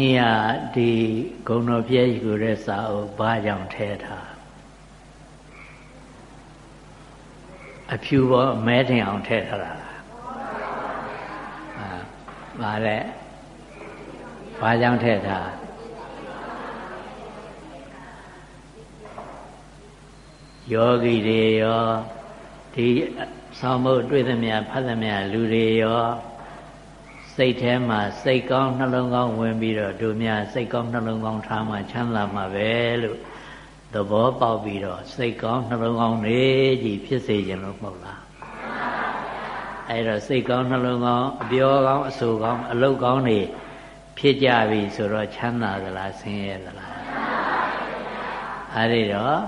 ကြီးကဒီဂုံတော်ပြည့်ယူတဲ့စာအုပ်ဘာကြောင့်ထဲထားအဖြူပေါ်မဲထင်အောင်ထဲထားတာလားအာဘာလဲဘာကြောင့်ထဲထားယောဂီတွေရောဒီ ဆောင်းမုတ်တွေ့သမျှဖတ်သမျှလူတွေရောစိတ်ထဲမှာစိတ်ကောင်းနှလုံးကောင်းဝင်ပြီးတော့တို့များစိတ်ကောင်းနှလုံးကောင်းထားမှချမ်းသာမှာပဲလို့သဘောပေါက်ပြီးတော့စိတ်ကောင်းနှလုံးကောင်းနေကြီးဖြစ်စေခြင်းလို့မဟုတ်လားအဲ့တော့စိတ်ကောင်းနှလုံးကောင်းအပြောကောင်းအဆိုကောင်းအလုပ်ကောင်းနေဖြစ်ကြပြီဆိုတော့ချမ်းသာသလားဆင်းရဲသလားအဲ့ဒီတော့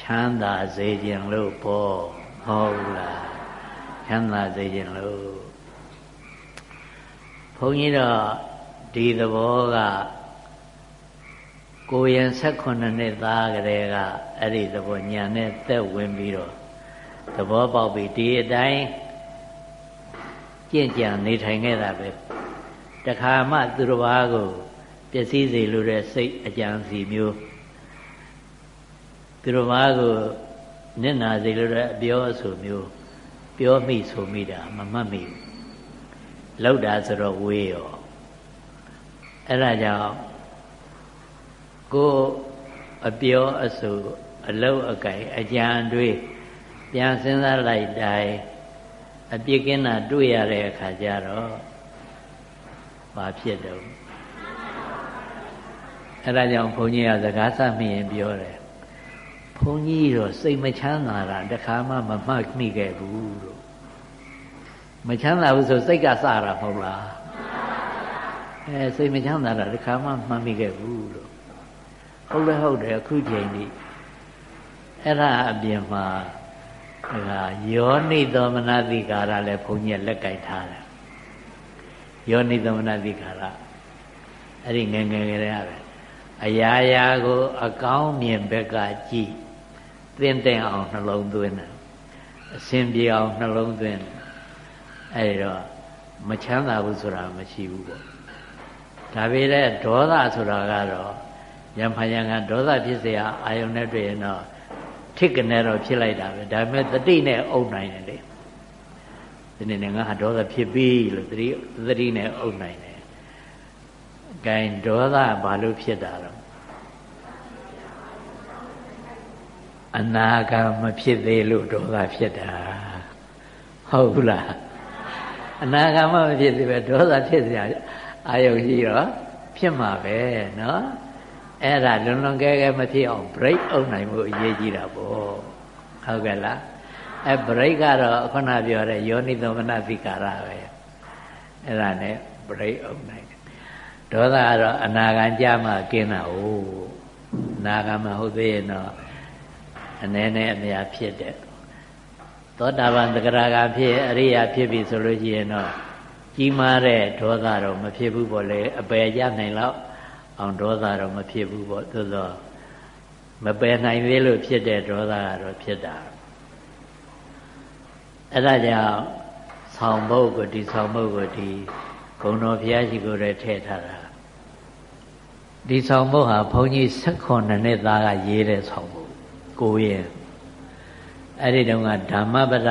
ချမ်းသာစေခြင်းလို့ပေါ့ဟုတ်လား ချမ်းသာစေခြင်းလို့ဘုန်းကြီးတော့ဒီသဘောကကိုယ်ရင်16နှစ်သားကလေးကအဲ့ဒီသဘောညာနဲ့သက်ဝင်ပြီးတော့သဘောပေါက်ပြီးဒီအတိုင်းကြင့်ကြံနေထိုင်ခဲ့တာပဲတခါမှသူတစ်ပါးကိုပျက်စီးစေလိုတဲ့စိတ်အကြံစီမျိုးသူတစ်ပါးကိုနစ်နာစေလိုတဲ့အပြောအဆိုမျိုး ပြောမိဆိုမိတာမမှတ်မိဘူးလောက်တာဆိုတော့ဝေးရောအဲ့ဒါကြောင့်ကိုအပြောအဆိုအလောက်အကိုင်အကြံတွေးပြန်စဉ်းစားလိုက်တိုင်းအပြစ်ကင်းတာတွေ့ရတဲ့အခါကျတော့ဘာဖြစ်တော့အဲ့ဒါကြောင့်ဘုန်းကြီးကစကားဆမိရင်ပြောတယ် ဘုန်းကြီးတော့စိတ်မချမ်းသာတာတခါမှမမှတ်မိခဲ့ဘူးလို့မချမ်းသာဘူးဆိုစိတ်ကစတာမဟုတ်လားအဲစိတ်မချမ်းသာတာတခါမှမှတ်မိခဲ့ဘူးလို့ဟုတ်လဲဟုတ်တယ်အခုချိန်นี้အဲ့ဒါအပြင်မှာဒါယောနိသောမနတိကာရလည်းဘုန်းကြီးလက်ကင်ထားတယ်ယောနိသောမနတိကာရအဲ့ဒီငယ်ငယ်ကလေးရတယ်အရာရာကို အကောင်းမြင်ဘက်ကကြည့် သင်တဲ့အောင်နှလုံးသွင်းတယ်အစဉ်ပြေအောင်နှလုံးသွင်းတယ်အဲ့တော့မချမ်းသာဘူးဆိုတာမရှိဘူးပေါ့ဒါပေမဲ့ဒေါသဆိုတာကတော့ယံဖယံကဒေါသဖြစ်เสียအာယုန်နဲ့တွေ့ရင်တော့ထိတ်ကနေတော့ဖြစ်လိုက်တာပဲဒါပေမဲ့တတိနဲ့အုပ်နိုင်တယ်လေဒီနေ့ငါဟာဒေါသဖြစ်ပြီလို့တတိတတိနဲ့အုပ်နိုင်တယ်။ဂိုင်ဒေါသဘာလို့ဖြစ်တာတော့ အနာဂတ်မဖြစ်သေးလို့ဒေါသဖြစ်တာဟုတ်ဘူးလားအနာဂတ်မဖြစ်သေးပဲဒေါသဖြစ်စရာအာယုရှိတော့ဖြစ်မှာပဲเนาะအဲ့ဒါလွန်လွန်ကဲကဲမဖြစ်အောင် break အုပ်နိုင်မှုအရေးကြီးတာပေါ့ဟုတ်ကဲ့လားအဲ break ကတော့ခုနပြောတဲ့ယောနိသမနသီကာရပဲအဲ့ဒါနဲ့ break အုပ်နိုင်ဒေါသကတော့အနာဂံကြမှာကင်းတာ哦နာဂံမဟုတ်သေးရင်တော့ အနည်းနဲ့အများဖြစ်တဲ့သောတာပန်သဂရကဖြစ်အရိယာဖြစ်ပြီဆိုလို့ရှိရင်တော့ကြီးမားတဲ့ဒေါသတော့မဖြစ်ဘူးပေါ့လေအပယ်ရနိုင်တော့အောင်ဒေါသတော့မဖြစ်ဘူးပေါ့သို့သောမပယ်နိုင်သေးလို့ဖြစ်တဲ့ဒေါသကတော့ဖြစ်တာအဲ့ဒါကြောင့်ဆောင်းဘုတ်ကိုဒီဆောင်းဘုတ်ကိုဒီဂုံတော်ဘုရားရှိခိုးတဲ့ထည့်ထားတာဒီဆောင်းဘုတ်ဟာဘုန်းကြီး16နှစ်သားကရေးတဲ့ဆောင်းဘုတ် ကိုရင်အဲ့ဒီတုန်းကဓမ္မပဒ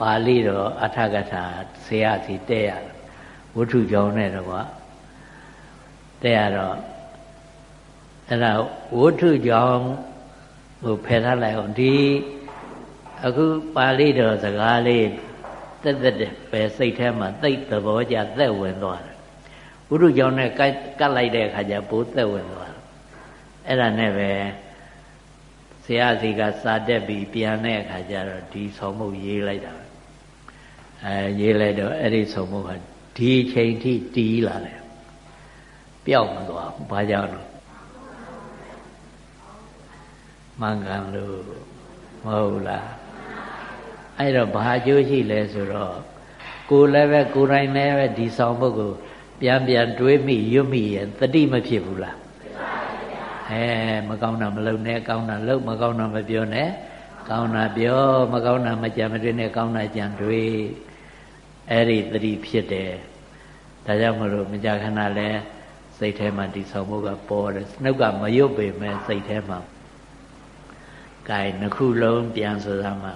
ပါဠိတော်အထကထာဆရာစီတဲ့ရဝတ္ထုကြောင့်နဲ့တော့ကွာတဲ့ရတော့အဲ့ဒါဝတ္ထုကြောင့်ဟိုဖယ်ထားလိုက်အောင်ဒီအခုပါဠိတော်စကားလေးတက်တက်ပဲစိတ်ထဲမှာသိသဘောကျသက်ဝင်သွားတယ်ဝတ္ထုကြောင့်နဲ့ကတ်လိုက်တဲ့အခါကျပိုးသက်ဝင်သွားတယ်အဲ့ဒါနဲ့ပဲ ဆရာစီကစာတက်ပြီးပြန်တဲ့အခါကျတော့ဒီဆောင်မှုရေးလိုက်တာအဲရေးလိုက်တော့အဲ့ဒီဆောင်မှုကဒီချိန်ထိတီးလာတယ်ပျောက်မသွားဘူးဘာကြောင့်လဲမှန်ကန်လို့မဟုတ်လားအဲ့တော့ဘာအကျိုးရှိလဲဆိုတော့ကိုယ်လည်းပဲကိုယ်တိုင်လည်းပဲဒီဆောင်ပုဂ္ဂိုလ်ပြန်ပြန်တွေးမိရွတ်မိရင်တတိမဖြစ်ဘူးလား အဲမကောင်းတာမလုပ်နဲ့ကောင်းတာလုပ်မကောင်းတာမပြောနဲ့ကောင်းတာပြောမကောင်းတာမကြံမတွေးနဲ့ကောင်းတာကြံတွေးအဲ့ဒီတတိဖြစ်တယ်ဒါကြောင့်မလို့မကြခဏလဲစိတ်ထဲမှာဒီဆောင်မှုကပေါ်တယ်နှုတ်ကမရွတ်ပေမဲ့စိတ်ထဲမှာကဲနှစ်ခုလုံးပြန်ဆိုသမှာ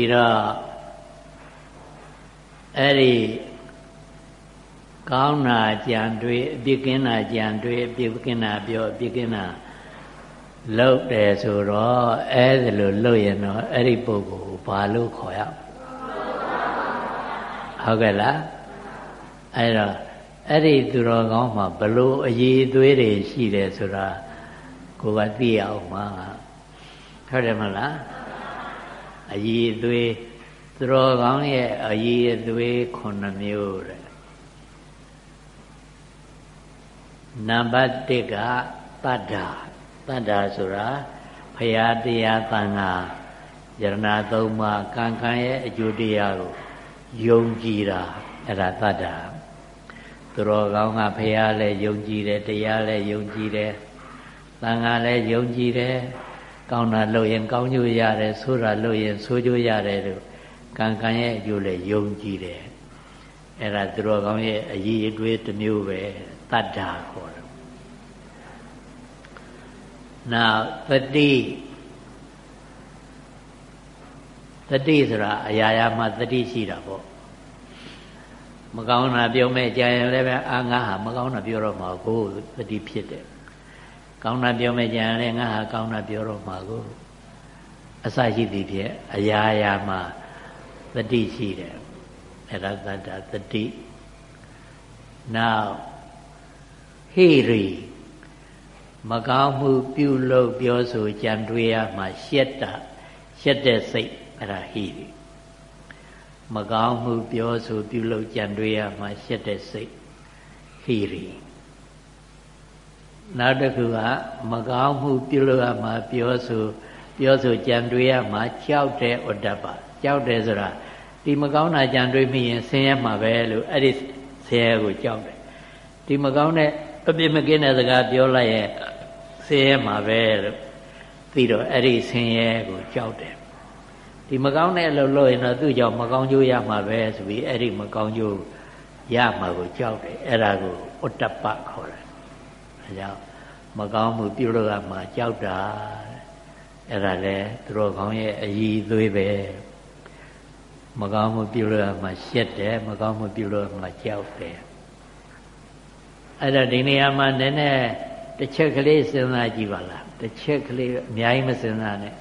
ဒီတော့အဲ့ဒီကောင်းတာကြံတွေးအပြစ်ကင်းတာကြံတွေးအပြစ်ကင်းတာပြောအပြစ်ကင်းတာလှုပ်တယ်ဆိုတော့အဲ့ဒါလိုလှုပ်ရင်တော့အဲ့ဒီပုဂ္ဂိုလ်ကိုဘာလို့ခေါ်ရဟုတ်ကဲ့လားအဲ့တော့အဲ့ဒီသူတော်ကောင်းမှာဘလို့အည်သွေးတွေရှိတယ်ဆိုတာကိုကသိရအောင်မှာဟုတ်တယ်မလား အည်သွေးသူတော်ကောင်းရဲ့အည်သွေး9မျိုးတဲ့နံပါတ်1ကတတ္တာတတ္တာဆိုတာဖရာတရားတန်ခါယရဏသုံးပါးကံကံရဲ့အကျိုးတရားကိုယုံကြည်တာအဲ့ဒါတတ္တာသူတော်ကောင်းကဖရာလည်းယုံကြည်တယ်တရားလည်းယုံကြည်တယ်သံဃာလည်းယုံကြည်တယ် ကောင်းတာလုပ်ရင်ကောင်းကျိုးရတယ်ဆိုးတာလုပ်ရင်ဆိုးကျိုးရတယ်လို့ကံကံရဲ့အကျိုးလည်းယုံကြည်တယ်အဲ့ဒါသူတော်ကောင်းရဲ့အရေးအတွေ့တစ်မျိုးပဲတတ္တာခေါ်တယ်နောက်တတိတတိဆိုတာအရာရာမှာတတိရှိတာပေါ့မကောင်းတာပြောမဲ့ကြာရင်လည်းပဲအာငါဟာမကောင်းတာပြောတော့မှာကိုတတိဖြစ်တယ် ကောင်းတာပြောမဲ့ကြံလဲငါဟာကောင်းတာပြောတော့မှာကိုအစရှိသည်ဖြင့်အရာရာမှာတတိရှိတယ်အဲ့ဒါတတ္တတတိနောက်ဟိရိမကောင်းမှုပြုလုပ်ပြောဆိုကြံတွေးရမှာရှက်တာရှက်တဲ့စိတ်အဲ့ဒါဟိရိမကောင်းမှုပြောဆိုပြုလုပ်ကြံတွေးရမှာရှက်တဲ့စိတ်ဟိရိ နောက်တစ်ခုကမကောင်းမှုပြုလုပ်ရမှာပြောဆိုပြောဆိုကြံတွေးရမှာကြောက်တဲ့ဩတ္တပကြောက်တယ်ဆိုတာဒီမကောင်းတာကြံတွေးမိရင်ဆင်းရဲမှာပဲလို့အဲ့ဒီဆင်းရဲကိုကြောက်တယ်ဒီမကောင်းတဲ့အပြစ်မကင်းတဲ့စကားပြောလိုက်ရဲ့ဆင်းရဲမှာပဲလို့ပြီးတော့အဲ့ဒီဆင်းရဲကိုကြောက်တယ်ဒီမကောင်းတဲ့အလုပ်လုပ်ရင်တော့သူ့ကြောင့်မကောင်းကျိုးရမှာပဲဆိုပြီးအဲ့ဒီမကောင်းကျိုးရမှာကိုကြောက်တယ်အဲ့ဒါကိုဥတ္တပခေါ်တယ် အဲကြောင့်မကောင်းမှုပြုလို့ကမှကြောက်တာအဲ့ဒါလဲသူတော်ကောင်းရဲ့အည်သွေးပဲမကောင်းမှုပြုလို့ကမှရှက်တယ်မကောင်းမှုပြုလို့ကမှကြောက်တယ်အဲ့တော့ဒီနေရာမှာနည်းနည်းတစ်ချက်ကလေးစဉ်းစားကြည့်ပါလားတစ်ချက်ကလေးအများကြီးမစဉ်းစားနဲ့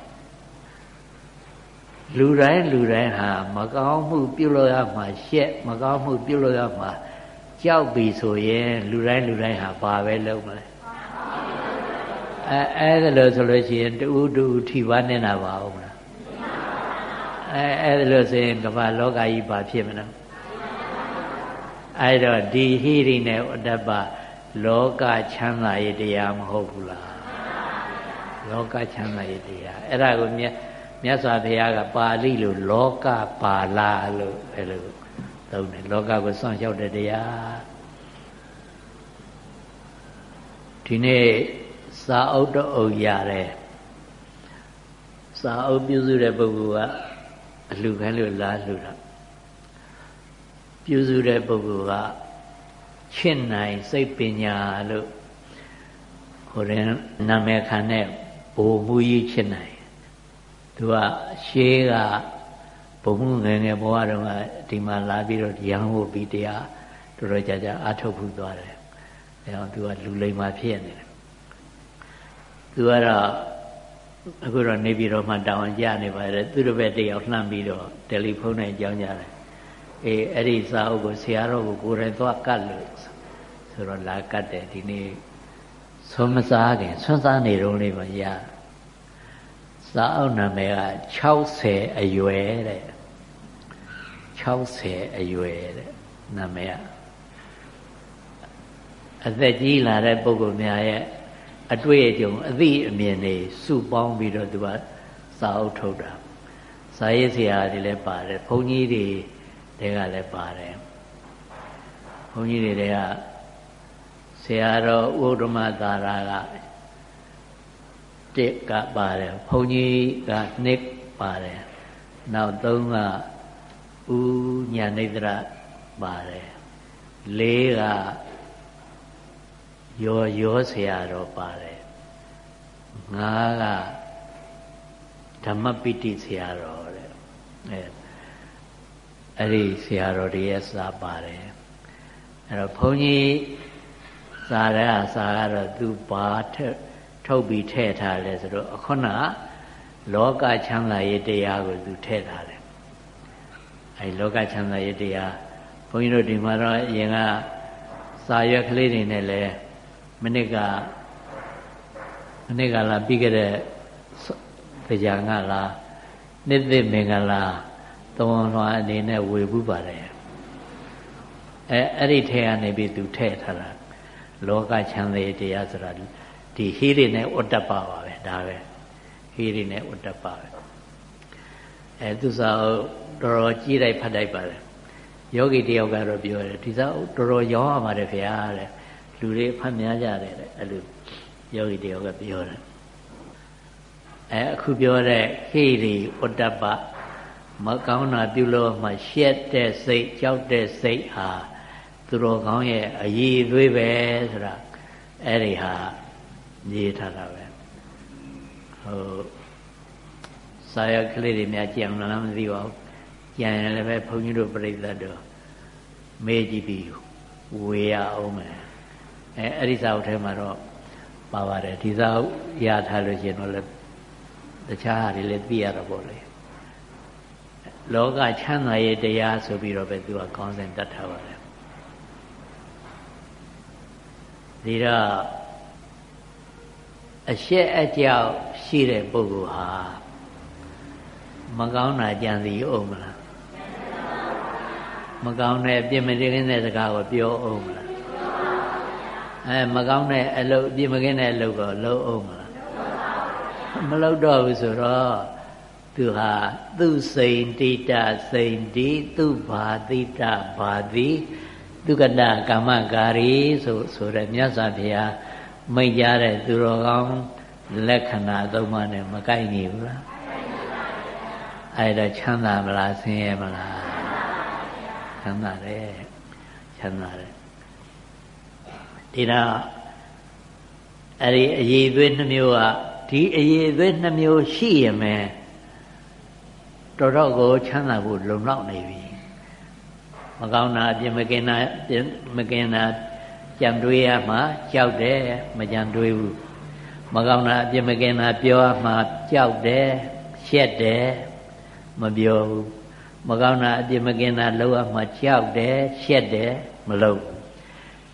လူတိုင်းလူတိုင်းဟာမကောင်းမှုပြုလို့ရမှာရှက်မကောင်းမှုပြုလို့ရမှာ ကြောက်ပြီဆိုရင်လူတိုင်းလူတိုင်းဟာဘာပဲလုပ်မလဲအဲအဲ့ဒါလို့ဆိုလို့ရှိရင်တူတူထိပါနေတာပါဦးမလားအဲအဲ့ဒါလို့ဆိုရင်ကမ္ဘာလောကကြီးဘာဖြစ်မလဲအဲ့တော့ဒီဟိရိနဲ့ဥဒ္ဒပလောကချမ်းသာရေးတရားမဟုတ်ဘူးလားလောကချမ်းသာရေးတရားအဲ့ဒါကိုမြတ်မြတ်စွာဘုရားကပါဠိလိုလောကပါဠိလို့အဲ့လို သုံးတယ်လောကကိုစောင့်ရှောက်တဲ့တရားဒီနေ့စာအုပ်တော့အုပ်ရတယ်စာအုပ်ပြုစုတဲ့ပုဂ္ဂိုလ်ကအလှခံလို့လားလှူတာပြုစုတဲ့ပုဂ္ဂိုလ်ကချစ်နိုင်စိတ်ပညာလို့ဟိုရင်နာမည်ခံတဲ့ဘိုလ်မူကြီးချစ်နိုင်သူကရှေးက ဘုံမှုငယ်ငယ်ဘဝတုန်းကဒီမှာလာပြီးတော့ရန်ဟုတ်ပြီးတရားတော်တော်ကြာကြာအထုတ်ဖူးသွားတယ်အဲတော့သူကလူလိမ္မာဖြစ်နေတယ်သူကတော့အခုတော့နေပြည်တော်မှာတောင်းကြနေပါတယ်သူတို့ဘက်တယောက်လှမ်းပြီးတော့တယ်လီဖုန်းနဲ့ကြောင်းကြတယ်အေးအဲ့ဒီစာအုပ်ကိုဆရာတော်ကိုကိုယ်တိုင်သွားကတ်လို့ဆိုတော့လာကတ်တယ်ဒီနေ့ဆွမ်းမစားခင်ဆွမ်းစားနေတော့လေးပါရစာအုပ်နာမည်က60အရွယ်တဲ့ 60အရွယ်တဲ့နာမည်ကအသက်ကြီးလာတဲ့ပုဂ္ဂိုလ်များရဲ့အတွေ့အကြုံအသိအမြင်တွေစုပေါင်းပြီးတော့သူကစာအုပ်ထုတ်တာစာရေးဆရာတွေလည်းပါတယ်ဘုန်းကြီးတွေတွေကလည်းပါတယ်ဘုန်းကြီးတွေကဆရာတော်ဥဒ္ဓမသာရကတစ်ကပါတယ်ဘုန်းကြီးကနှစ်ပါတယ်နောက်သုံးက ဥညာနေတရပါတယ်လေးကရောရောဆရာတော်ပါတယ်ငါးကဓမ္မပိတိဆရာတော်တဲ့အဲအဲ့ဒီဆရာတော်တွေရဲ့စာပါတယ်အဲ့တော့ဘုန်းကြီးစာရကစာကတော့သူဘာထုတ်ပြီးထည့်ထားလဲဆိုတော့အခုနလောကချမ်းသာရေးတရားကိုသူထည့်ထားတယ် အဲလောကချမ်းသာရေးတရားဘုန်းကြီးတို့ဒီမှာတော့အရင်ကစာရွက်ကလေးတွေနဲ့လည်းမနစ်ကမနစ်ကလာပြီးခဲ့တဲ့ကြာကလားနှစ်သိမင်္ဂလာသုံးလွှာအနေနဲ့ဝေဘူးပါတယ်အဲအဲ့ဒီထဲကနေပြီးသူထည့်ထားတာလောကချမ်းသာတရားဆိုတာဒီဟိရိနဲ့ဥတ္တပပါပဲဒါပဲဟိရိနဲ့ဥတ္တပပဲအဲသူစာ တော်တော်ကြီးလိုက်ဖတ်လိုက်ပါတယ်ယောဂီတယောက်ကတော့ပြောတယ်ဒီစာတော်တော်ရောင်းရပါတယ်ခင်ဗျာတဲ့လူတွေဖတ်များကြတယ်တဲ့အဲ့လိုယောဂီတယောက်ကပြောတယ်အဲအခုပြောတဲ့ဟိရိဥတ္တပမကောင်းတာပြုလို့မှရှက်တဲ့စိတ်ကြောက်တဲ့စိတ်ဟာသူတော်ကောင်းရဲ့အည်သွေးပဲဆိုတာအဲ့ဒီဟာရေးထားတာပဲဟိုစာရကလေးတွေများကြံလားမသိပါဘူး ကြံရင်လည်းပဲဘုန်းကြီးတို့ပြိဿတ်တို့မေးကြည့်ပြီးဝေရအောင်မယ်အဲအဲ့ဒီစာအုပ်ထဲမှာတော့ပါပါတယ်ဒီစာအုပ်ရထားလို့ရှင်တော့လည်းတခြားဟာတွေလည်းသိရတော့ပေါ့လေလောကချမ်းသာရေးတရားဆိုပြီးတော့ပဲသူကကောင်းစဉ်တတ်ထားပါတယ်ဒီတော့အရှက်အကြောက်ရှိတဲ့ပုဂ္ဂိုလ်ဟာမကောင်းတာကြံစီအောင်မလား မကောင်းတဲ့အပြစ်မတင်တဲ့စကားကိုပြောအောင်မလားအဲမကောင်းတဲ့အလုပ်အပြစ်မကင်းတဲ့အလုပ်ကိုလုပ်အောင်မလားမလုပ်တော့ဘူးဆိုတော့သူဟာသူစိန်တိတစိန်တိသူဘာတိတဘာတိသူကတကမ္မကာရီဆိုဆိုတဲ့မြတ်စွာဘုရားမိတ်ကြတဲ့သူတော်ကောင်းလက္ခဏာသုံးပါးနဲ့မကိုက်ညီဘူးလားအဲ့ဒါချမ်းသာမလားဆင်းရဲမလား ချမ်းသာတယ်ချမ်းသာတယ်ဒီတော့အဲ့ဒီအည်သွေးနှမျိုးကဒီအည်သွေးနှမျိုးရှိရမယ်တော်တော့ကိုချမ်းသာဖို့လုံလောက်နေပြီမကောင်းတာအပြစ်မကင်တာမကင်တာကြံတွေးရမှကြောက်တယ်မကြံတွေးဘူးမကောင်းတာအပြစ်မကင်တာပြောရမှကြောက်တယ်ရှက်တယ်မပြောဘူး မကောင်းတာအပြစ်မကင်တာလုပ်ရမှကြောက်တယ်ရှက်တယ်မလုပ်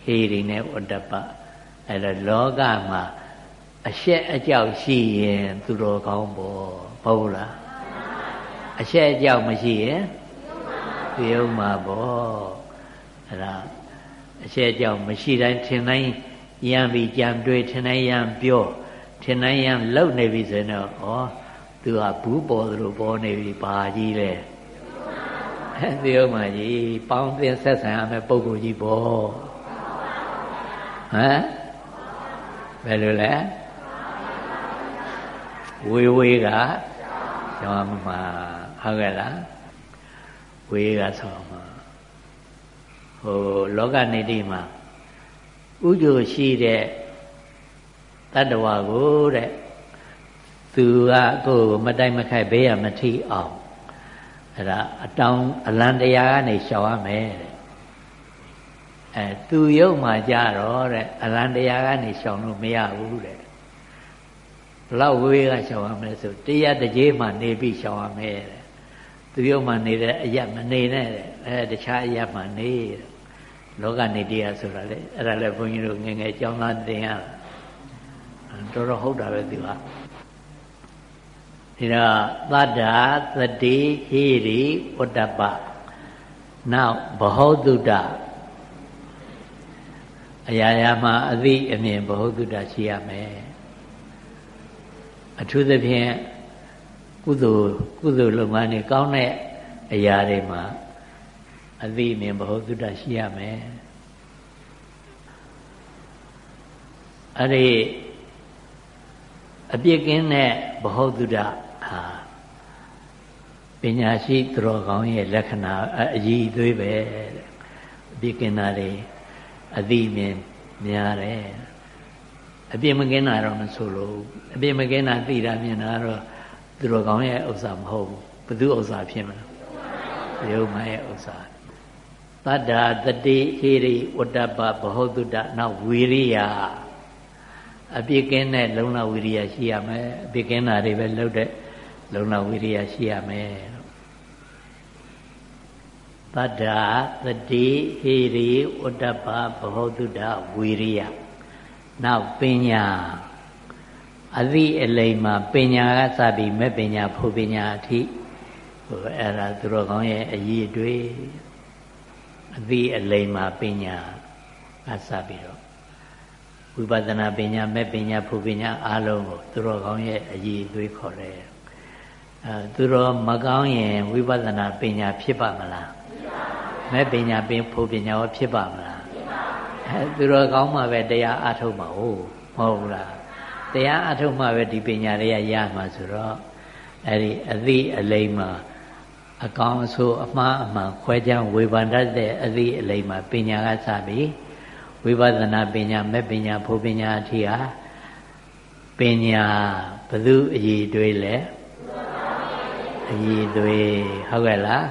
ဟေဒီနဲ့ဝတ္တပအဲ့တော့လောကမှာအရှက်အကြောက်ရှိရင်သူတော်ကောင်းပေါ့ဟုတ်လားအရှက်အကြောက်မရှိရင်ပြုံးမှာပေါ့အဲ့ဒါအရှက်အကြောက်မရှိတိုင်းထင်တိုင်းရံပြီးကြံတွေးထင်တိုင်းရံပြောထင်တိုင်းရံလုံနေပြီဆိုရင်တော့ဩသူကဘူးပေါ်သလိုပေါ်နေပြီပါကြီးလေ ပြုံးမှာကြီးပေါင်းသင်ဆက်ဆံရမယ်ပုံကိုကြီးပေါ့ဟမ်ဘယ်လိုလဲဝေဝေကကျောင်းမှာဟုတ်ကဲ့လားဝေကဆောင်းမှာဟိုလောကနေတိမှာဥကြိုရှိတဲ့တတ္တဝါကိုတဲ့သူကကိုယ်မတိုင်မခိုက်ဘေးရမထိအောင် အဲ့ဒါအတောင်အလံတရားကနေရှောင်ရမယ်တဲ့အဲသူရုပ်မှကြတော့တဲ့အလံတရားကနေရှောင်လို့မရဘူးတဲ့ဘလောက်ဝေးကရှောင်ရမလဲဆိုတရားတကြေးမှနေပြီးရှောင်ရမယ်တဲ့သူရုပ်မှနေတဲ့အရက်မနေနဲ့တဲ့အဲတခြားအရက်မှနေတဲ့လောကနေတရားဆိုတာလေအဲ့ဒါလည်းဘုန်းကြီးတို့ငယ်ငယ်ကြောင်းသားသင်ရတော်တော်ဟုတ်တာပဲသူက ဒီတော့သတ္တာသတိဟိရိဝတ္တပနောက်ဘဟုတုတ္တအရာရာမှာအသိအမြင်ဘဟုတုတ္တရှိရမယ်အထူးသဖြင့်ကုသိုလ်ကုသိုလ်လုပ်ငန်းတွေကောင်းတဲ့အရာတွေမှာအသိအမြင်ဘဟုတုတ္တရှိရမယ်အဲ့ဒီအပြစ်ကင်းတဲ့ဘဟုတုတ္တ ဟာပညာရှိသူတော်ကောင်းရဲ့လက္ခဏာအကြီးအသေးပဲအပြစ်ကင်းတာတွေအသိမြင်များတယ်အပြစ်မကင်းတာတော့မဆိုလို့အပြစ်မကင်းတာသိတာမြင်တာတော့သူတော်ကောင်းရဲ့ဥစ္စာမဟုတ်ဘူးဘသူဥစ္စာဖြစ်မလားရုပ်မရဲ့ဥစ္စာတတ္တာတတိဟိရိဝတ္တပဘဟုတုတ္တနောက်ဝီရိယအပြစ်ကင်းတဲ့လုံလဝီရိယရှိရမယ်အပြစ်ကင်းတာတွေပဲလုပ်တဲ့ လုံလဝီရိယရှိရမယ်တတ္တာတတိဟိရိဝတ္တပဘဟုတုတ္တဝီရိယနောက်ပညာအသည့်အလိမ်မှာပညာကစပြီးမဲ့ပညာဖို့ပညာအထိဟိုအဲ့ဒါသူတော်ကောင်းရဲ့အရေးတွေအသည့်အလိမ်မှာပညာကစပြီးတော့ဝိပဿနာပညာမဲ့ပညာဖို့ပညာအားလုံးကိုသူတော်ကောင်းရဲ့အရေးသွေးခေါ်တယ် အဲသူတော်မကောင်းရင်ဝိပဿနာပညာဖြစ်ပါမလားမဲ့ပညာပင်ဖို့ပညာရောဖြစ်ပါမလားအဲသူတော်ကောင်းမှပဲတရားအားထုတ်မှာဟုတ်မဟုတ်ဘူးလားတရားအထုတ်မှပဲဒီပညာတွေကရမှာဆိုတော့အဲ့ဒီအသိအလိမ္မာအကောင်းအဆိုးအမှားအမှန်ခွဲခြားဝေဖန်တတ်တဲ့အသိအလိမ္မာပညာကစပြီးဝိပဿနာပညာမဲ့ပညာဖို့ပညာအထိဟာပညာဘု து အည်တွေးလဲ အည်တွေးဟုတ်ကဲ့လား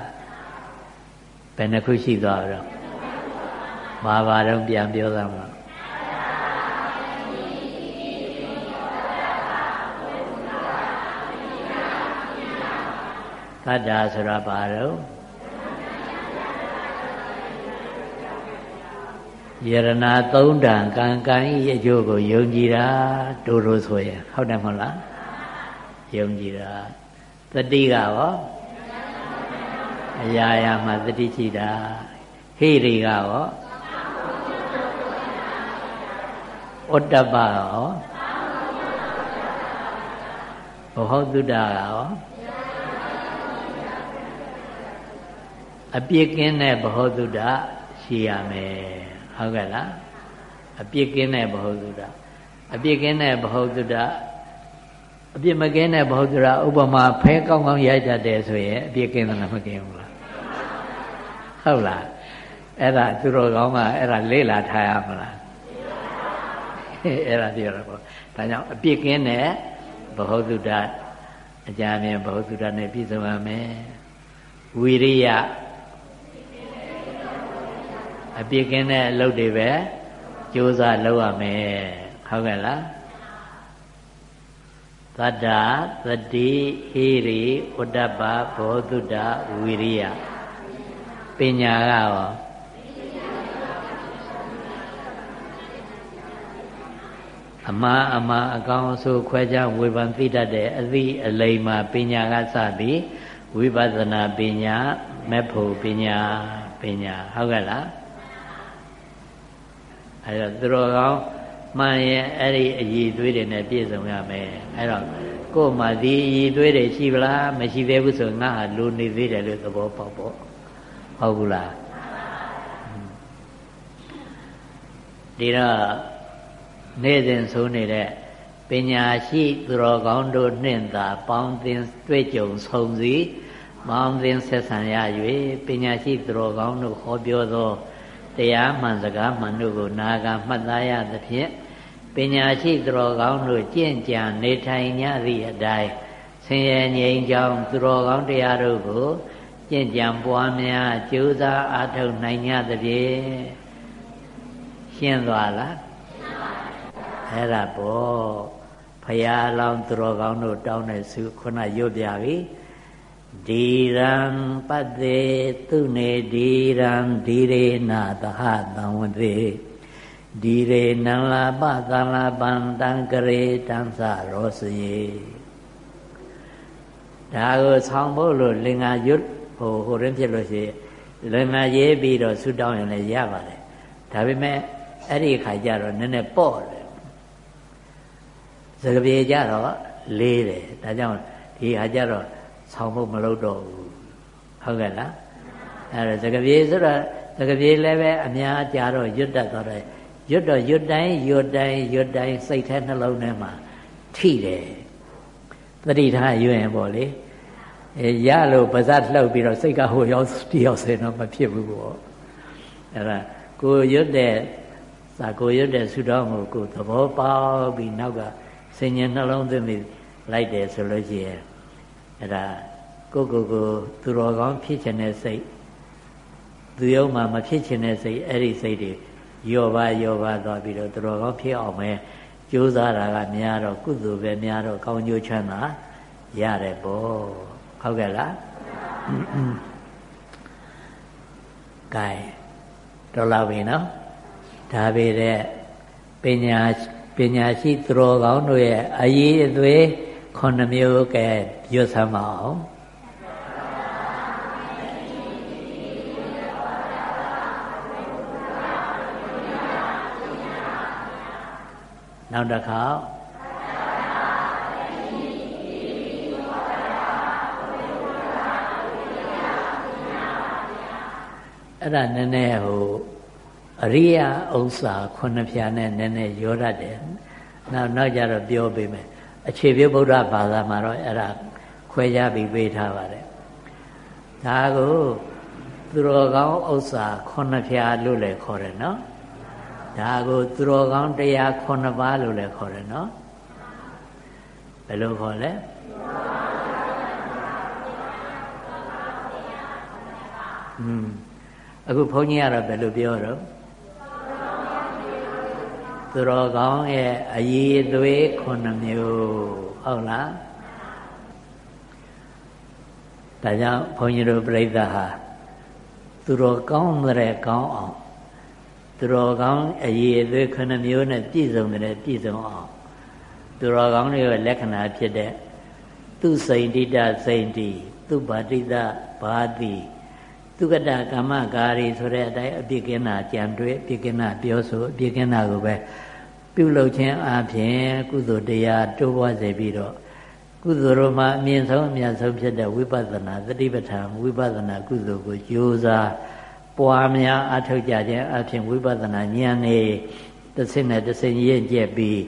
ဘယ်နှခုရှိသွားတော့ဘာဘာတော့ပြန်ပြောသားမှာတတ္တာဆိုတာဘာတော့ယရနာသုံးတန်ကံကံဤအကျိုးကိုယုံကြည်တာတို့တို့ဆိုရင်ဟုတ်တယ်မဟုတ်လားယုံကြည်တာ တတိကရောအရာရာမှာတတိရှိတာဟိရိကရောဩတ္တပရောဘဟုတုတ္တရောအပြစ်ကင်းတဲ့ဘဟုတုတ္တရှိရမယ်ဟုတ်ကဲ့လားအပြစ်ကင်းတဲ့ဘဟုတုတ္တအပြစ်ကင်းတဲ့ဘဟုတုတ္တ အပြစ်မကင်းတဲ့ဘဟုတုတ္တဥပမာဖဲကောင်းကောင်းရိုက်တတ်တယ်ဆိုရင်အပြစ်ကင်းတယ်မကင်းဘူးလားဟုတ်လားအဲ့ဒါသူတော်ကောင်းကအဲ့ဒါလေးလာထားရမလားအဲ့ဒါပြောတာပေါ့ဒါကြောင့်အပြစ်ကင်းတဲ့ဘဟုတုတ္တအကြမ်းမြင်ဘဟုတုတ္တနဲ့ပြည့်စုံရမယ်ဝီရိယအပြစ်ကင်းတဲ့အလုပ်တွေပဲကြိုးစားလုပ်ရမယ်ဟုတ်ကဲ့လား သတ္တသတိဟိရိဥဒ္ဒပဘောဓုတဝီရိယပညာကရောအမှားအမှားအကောင်းအဆိုးခွဲခြားဝေဖန်သိတတ်တဲ့အသည့်အလိမ္မာပညာကစပြီးဝိပဿနာပညာမေဖို့ပညာပညာဟုတ်ကဲ့လားအဲတော့သူတော်ကောင်း မှန်ရင်အဲ့ဒီအည်သွေးတွေနဲ့ပြည့်စုံရမယ်အဲ့တော့ကိုယ်မှဒီအည်သွေးတွေရှိပလားမရှိသေးဘူးဆိုငါဟာလူနေသေးတယ်လို့သဘောပေါက်ပေါ့ဟုတ်ဘူးလားဒီတော့နေ့စဉ်ဆိုနေတဲ့ပညာရှိသူတော်ကောင်းတို့နှင့်သာပေါင်းသင်တွေ့ကြုံဆုံစည်းပေါင်းသင်ဆက်ဆံရ၍ပညာရှိသူတော်ကောင်းတို့ဟောပြောသောတရားမှန်စကားမှန်တို့ကိုနာဂမှတ်သားရသဖြင့် ပညာရှိသူတော်ကောင်းတို့ကြင့်ကြံနေထိုင်ကြသည့်အတိုင်းဆင်းရဲငြိမ်းချမ်းသူတော်ကောင်းတရားတို့ကိုကြင့်ကြံပွားများကြိုးစားအားထုတ်နိုင်ကြသဖြင့်ရှင်းသွားလားအဲ့ဒါပေါ့ဖရာလောင်းသူတော်ကောင်းတို့တောင်းတဲ့ဆုခုနရွတ်ပြပြီဒီရံပတ္တေသူနေဒီရံဒီရေနာသဟတံဝတိ ဒီရေနံလာပသံလာပံတံကရေတံသရောစယေဒါကိုဆောင်းဖို့လို့လင်္ကာရွတ်ဟိုဟိုရင်းဖြစ်လို့ရှိရင်လင်္ကာရေးပြီးတော့ဆူတောင်းရင်လည်းရပါတယ်ဒါပေမဲ့အဲ့ဒီခါကျတော့နည်းနည်းပေါ့တယ်စကပြေကြတော့လေးတယ်ဒါကြောင့်ဒီဟာကျတော့ဆောင်းဖို့မလုပ်တော့ဘူးဟုတ်ကဲ့လားအဲ့ဒါစကပြေဆိုတော့စကပြေလည်းပဲအများကြာတော့ရွတ်တတ်တော့တယ် ရွတ်တော့ရွတ်တိုင်းရွတ်တိုင်းရွတ်တိုင်းစိတ်ထဲနှလုံးထဲမှာထိတယ်သတိထားရွရင်ပေါ့လေအဲရလို့ပါဇက်လှုပ်ပြီးတော့စိတ်ကဟိုရောက်တယောက်စင်တော့မဖြစ်ဘူးပေါ့အဲ့ဒါကိုရွတ်တဲ့စာကိုရွတ်တဲ့ဆူတောင်းကိုကိုသဘောပေါက်ပြီးနောက်ကစင်ញနှလုံးသွင်းပြီးလိုက်တယ်ဆိုလို့ရှိရင်အဲ့ဒါကိုကိုကိုသူတော်ကောင်းဖြစ်ခြင်းတဲ့စိတ်သူယုံမှာမဖြစ်ခြင်းတဲ့စိတ်အဲ့ဒီစိတ်တွေ ယောပါယောပါသွားပြီးတော့သူတော်ကောင်းဖြစ်အောင်ပဲကြိုးစားတာကများတော့ကုသိုလ်ပဲများတော့ကောင်းကျိုးချမ်းသာရတယ်ပေါ့ဟုတ်ကဲ့လားကဲတော်လာပြီနော်ဒါပေတဲ့ပညာပညာရှိသူတော်ကောင်းတို့ရဲ့အရေးအသွေးခုနှစ်မျိုးကဲရွတ်ဆမ်းမအောင် နောက်တစ်ခါအဲ့ဒါနည်းနည်းဟိုအရိယဥစ္စာခုနှစ်ဖြာနဲ့နည်းနည်းရောတတ်တယ်နောက်နောက်ကြတော့ပြောပေးမယ်အခြေပြဗုဒ္ဓဘာသာမှာတော့အဲ့ဒါခွဲခြားပြီးပေးထားပါတယ်ဒါကိုသူတော်ကောင်းဥစ္စာခုနှစ်ဖြာလို့လည်းခေါ်တယ်နော် ဒါကိုသူတော်ကောင်းတရား9ပါးလို့လည်းခေါ်တယ်နော်ဘယ်လိုခေါ်လဲอืมအခုဘုန်းကြီးကတော့ဘယ်လိုပြောတော့သူတော်ကောင်းရဲ့အည်သွေး9မျိုးဟုတ်လားဒါကြောင့်ဘုန်းကြီးတို့ပြိဿဟာသူတော်ကောင်းတဲ့ကောင်းအောင် သူတော်ကောင်းအရေးအသွေးခုနှစ်မျိုးနဲ့ပြည့်စုံတယ်ပြည့်စုံအောင်သူတော်ကောင်းတွေရဲ့လက္ခဏာဖြစ်တဲ့သူစိန်တိတစိန်တိသူဗာတိတဘာတိသူကတကမ္မကာရီဆိုတဲ့အတိုင်းအပြစ်ကင်းတာကြံတွေးအပြစ်ကင်းတာပြောဆိုအပြစ်ကင်းတာကိုပဲပြုလုပ်ခြင်းအပြင်ကုသိုလ်တရားတိုးပွားစေပြီးတော့ကုသိုလ်တော်မှာအမြင့်ဆုံးအမြတ်ဆုံးဖြစ်တဲ့ဝိပဿနာသတိပဋ္ဌာန်ဝိပဿနာကုသိုလ်ကိုကြိုးစား ပွားများအထောက်ကြခြင်းအပြင်ဝိပဿနာဉာဏ်နဲ့တစ်စင်းနဲ့တစ်စင်းရင့်ကျက်ပြီး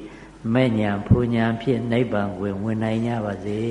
မဲ့ညာဖူညာဖြင့်နိဗ္ဗာန်ကိုဝင်နိုင်ကြပါစေ